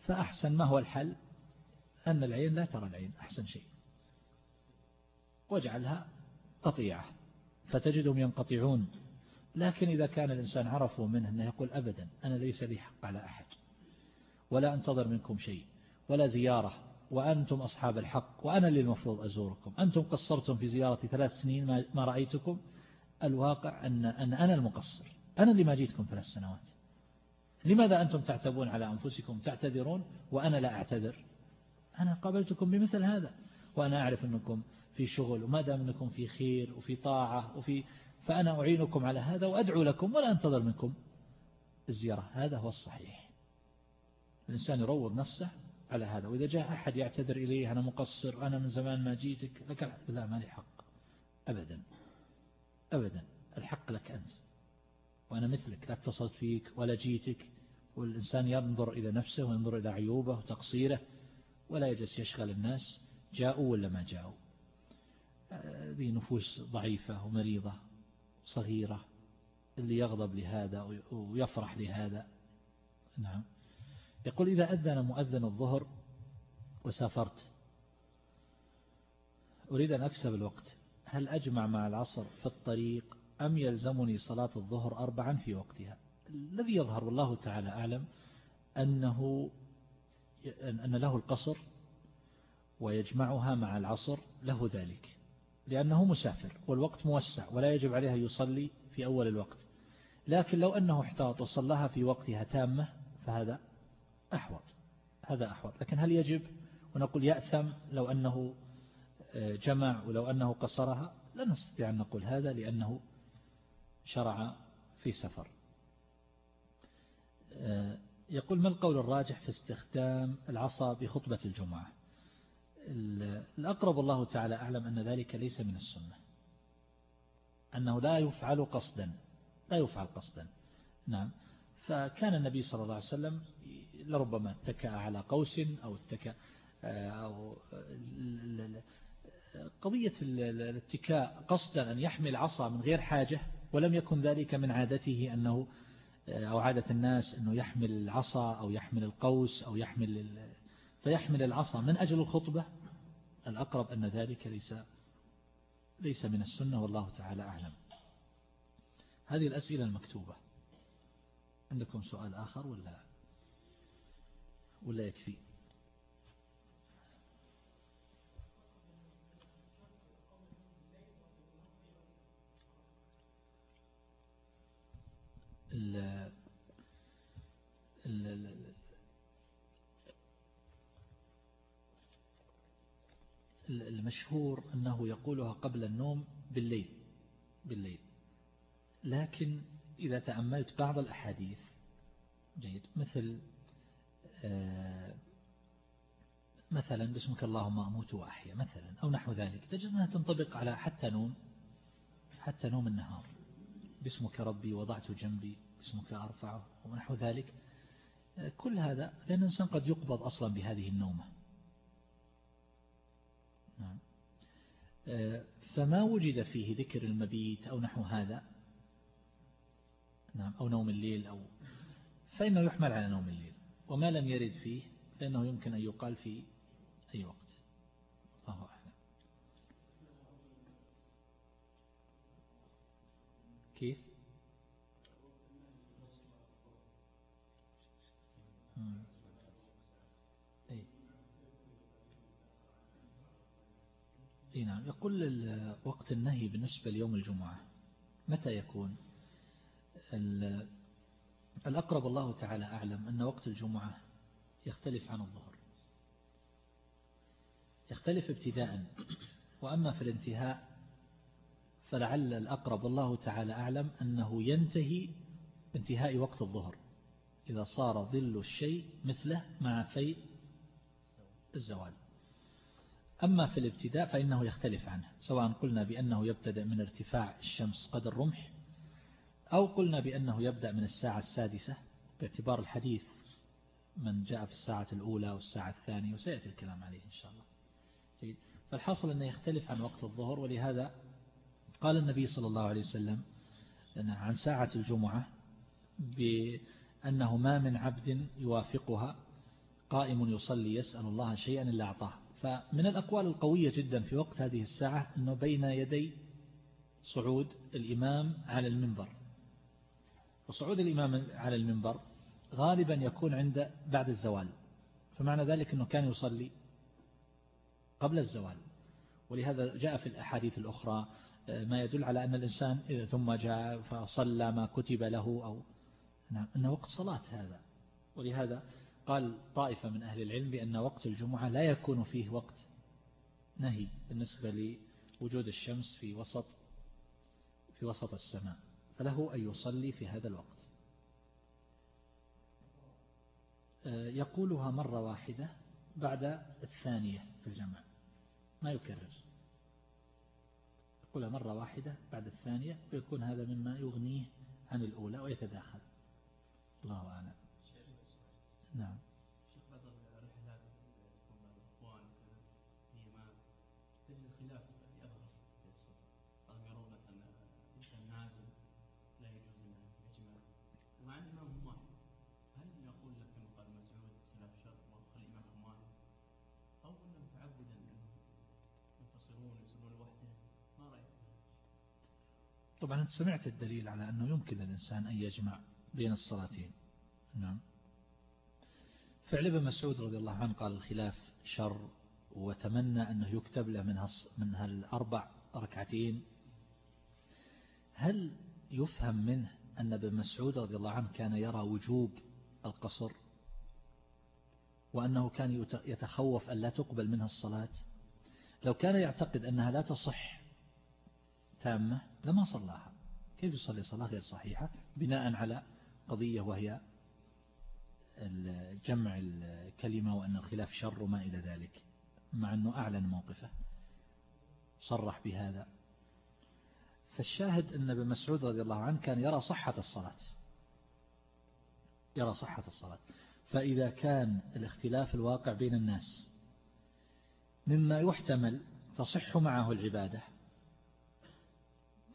فأحسن ما هو الحل؟ أن العين لا ترى العين أحسن شيء. واجعلها قطيعة. فتجدهم ينقطعون. لكن إذا كان الإنسان عرفوا منه أنه يقول أبدا أنا ليس لي حق على أحد. ولا أنتظر منكم شيء ولا زيارة وأنتم أصحاب الحق وأنا اللي المفروض أزوركم. أنتم قصرتم في زيارتي ثلاث سنين ما رأيتكم. الواقع أن, أن أنا المقصر. أنا اللي ما جيتكم ثلاث سنوات. لماذا أنتم تعتبون على أنفسكم تعتذرون وأنا لا أعتذر؟ أنا قابلتكم بمثل هذا. وأنا أعرف أنكم في شغل وما دام أنكم في خير وفي طاعة وفي فأنا أعينكم على هذا وأدعو لكم ولا أنتظر منكم. الزيارة هذا هو الصحيح. الإنسان يروض نفسه على هذا. وإذا جاء أحد يعتذر إليه أنا مقصر أنا من زمان ما جيتك لك لا ما لي حق. أبدا. أبدا. الحق لك أنت. وأنا مثلك لا اتصلت فيك ولا جيتك. والإنسان ينظر إلى نفسه وينظر إلى عيوبه وتقصيره ولا يجلس يشغل الناس جاءوا ولا ما جاءوا. هذه نفوس ضعيفة ومريضة صغيرة اللي يغضب لهذا ويفرح لهذا. نعم. يقول إذا أذن مؤذن الظهر وسافرت أريد أن أكسب الوقت. هل أجمع مع العصر في الطريق أم يلزمني صلاة الظهر أربعا في وقتها؟ الذي يظهر والله تعالى أعلم أنه أن له القصر ويجمعها مع العصر له ذلك لأنه مسافر والوقت موسع ولا يجب عليه أن يصلي في أول الوقت لكن لو أنه احتاط وصلها في وقتها تامة فهذا أحوط هذا أحوط لكن هل يجب؟ ونقول يأثم لو أنه جمع ولو أنه قصرها لا نستطيع أن نقول هذا لأنه شرع في سفر. يقول ما القول الراجح في استخدام العصا بخطبة الجمعة؟ الأقرب الله تعالى أعلم أن ذلك ليس من السنة. أنه لا يفعل قصدا لا يفعل قصدا. نعم. فكان النبي صلى الله عليه وسلم لربما اتكأ على قوس أو اتكأ أو قضية الاتكاء قصدا أن يحمل عصا من غير حاجة ولم يكن ذلك من عادته أنه أو عادة الناس أنه يحمل العصا أو يحمل القوس أو يحمل فيحمل العصا. من أجل الخطبة؟ الأقرب أن ذلك ليس ليس من السنة والله تعالى أعلم. هذه الأسئلة المكتوبة. عندكم سؤال آخر ولا ولا يكفي؟ المشهور أنه يقولها قبل النوم بالليل بالليل. لكن إذا تأملت بعض الأحاديث جيد مثل آه، مثلا باسمك اللهم أموت وأحيا مثلا أو نحو ذلك تجد أنها تنطبق على حتى نوم حتى نوم النهار. باسمك ربي وضعت جنبي باسمك أرفعه ونحو ذلك. كل هذا لأن الإنسان قد يقبض أصلا بهذه النومة. نعم. فما وجد فيه ذكر المبيت أو نحو هذا؟ نعم أو نوم الليل أو فإنه يحمل على نوم الليل. وما لم يرد فيه فإنه يمكن أن يقال في أي وقت الله أعلم كيف؟ أي. أي نعم. يقول وقت النهي بالنسبة ليوم الجمعة متى يكون؟ الأقرب الله تعالى أعلم أن وقت الجمعة يختلف عن الظهر. يختلف ابتداء وأما في الانتهاء فلعل الأقرب الله تعالى أعلم أنه ينتهي انتهاء وقت الظهر إذا صار ظل الشيء مثله مع في الزوال. أما في الابتداء فإنه يختلف عنه سواء قلنا بأنه يبتدأ من ارتفاع الشمس قدر رمح أو قلنا بأنه يبدأ من الساعة السادسة باعتبار الحديث من جاء في الساعة الأولى والساعة الثانية وسيأتي الكلام عليه إن شاء الله. جيد. فالحاصل أنه يختلف عن وقت الظهر ولهذا قال النبي صلى الله عليه وسلم عن ساعة الجمعة بأنه ما من عبد يوافقها قائم يصلي يسأل الله شيئا إلا أعطاه. فمن الأقوال القوية جدا في وقت هذه الساعة أنه بين يدي صعود الإمام على المنبر. وصعود الإمام على المنبر غالبا يكون عند بعد الزوال. فمعنى ذلك أنه كان يصلي قبل الزوال. ولهذا جاء في الأحاديث الأخرى ما يدل على أن الإنسان إذا ثم جاء فصلى ما كتب له أو نعم أنه وقت صلاة هذا. ولهذا قال طائفة من أهل العلم بأن وقت الجمعة لا يكون فيه وقت نهي بالنسبة لوجود الشمس في وسط في وسط السماء. فله أن يصلي في هذا الوقت. آه، يقولها مرة واحدة بعد الثانية في الجمع. ما يكرر. يقولها مرة واحدة بعد الثانية ويكون هذا مما يغنيه عن الأولى ويتداخل. الله أعلم. نعم. طبعا أنت سمعت الدليل على أنه يمكن للإنسان أن يجمع بين الصلاتين. نعم. فعل ابن مسعود رضي الله عنه قال الخلاف شر وتمنى أنه يكتب له منها منها الأربع ركعتين. هل يفهم منه أن ابن مسعود رضي الله عنه كان يرى وجوب القصر؟ وأنه كان يتخوف أن لا تقبل منها الصلاة؟ لو كان يعتقد أنها لا تصح تامة لما صلاها. كيف يصلي صلاة غير صحيحة؟ بناء على قضية وهي جمع الكلمة وأن الخلاف شر وما إلى ذلك مع أنه أعلن موقفه. صرح بهذا. فالشاهد أن ابن مسعود رضي الله عنه كان يرى صحة الصلاة. يرى صحة الصلاة. فإذا كان الاختلاف الواقع بين الناس مما يحتمل تصح معه العبادة.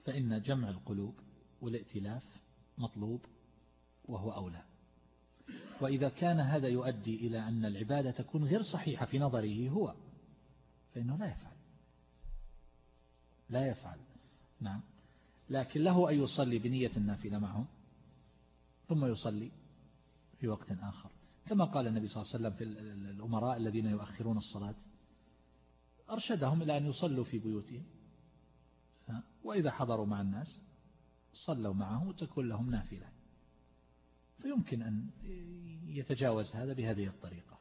فإن جمع القلوب والائتلاف مطلوب وهو أولى. وإذا كان هذا يؤدي إلى أن العبادة تكون غير صحيحة في نظره هو فإنه لا يفعل. لا يفعل. نعم. لكن له أن يصلي بنية النافلة معهم ثم يصلي في وقت آخر. كما قال النبي صلى الله عليه وسلم في الأمراء الذين يؤخرون الصلاة أرشدهم إلى أن يصلوا في بيوتهم. وإذا حضروا مع الناس صلوا معه وتكون لهم نافلة. فيمكن أن يتجاوز هذا بهذه الطريقة.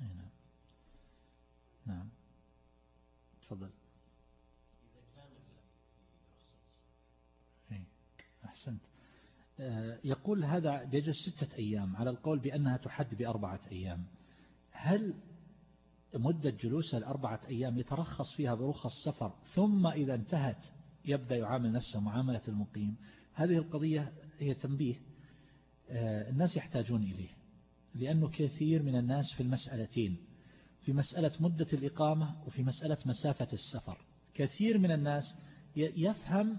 نعم. نعم. تفضل. أحسنت. آه، يقول هذا بيجلس ستة أيام على القول بأنها تحد بأربعة أيام. هل مدة جلوسه الأربعة أيام يترخص فيها برخص سفر ثم إذا انتهت يبدأ يعامل نفسه معاملة المقيم. هذه القضية هي تنبيه آه، الناس يحتاجون إليه لأنه كثير من الناس في المسألتين في مسألة مدة الإقامة وفي مسألة مسافة السفر. كثير من الناس يفهم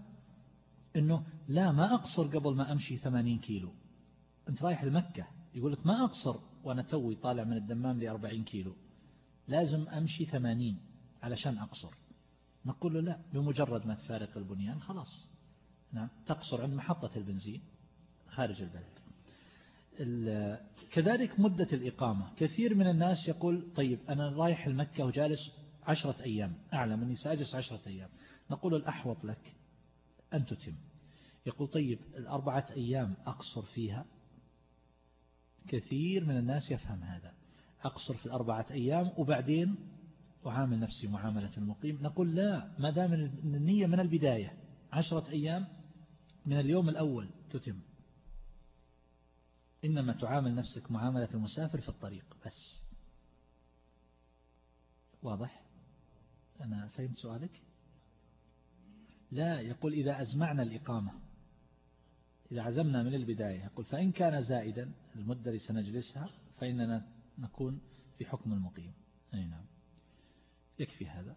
أنه لا ما أقصر قبل ما أمشي 80 كيلو. أنت رايح لمكة يقول لك ما أقصر وأنا توي طالع من الدمام ل 40 كيلو. لازم أمشي 80 علشان أقصر. نقول له لا بمجرد ما تفارق البنيان خلاص. نعم تقصر عند محطة البنزين خارج البلد. كذلك مدة الإقامة. كثير من الناس يقول طيب أنا رايح المكة وجالس عشرة أيام. أعلم أني سأجلس عشرة أيام. نقول الأحوط لك أن تتم. يقول طيب الأربعة أيام أقصر فيها؟ كثير من الناس يفهم هذا. أقصر في الأربعة أيام وبعدين أعامل نفسي معاملة المقيم. نقول لا ما دام النية من البداية عشرة أيام من اليوم الأول تتم. إنما تعامل نفسك معاملة المسافر في الطريق بس. واضح؟ أنا فهمت سؤالك؟ لا يقول إذا أزمعنا الإقامة إذا عزمنا من البداية يقول فإن كان زائدا المدة اللي سنجلسها فإننا نكون في حكم المقيم. أي نعم. يكفي هذا.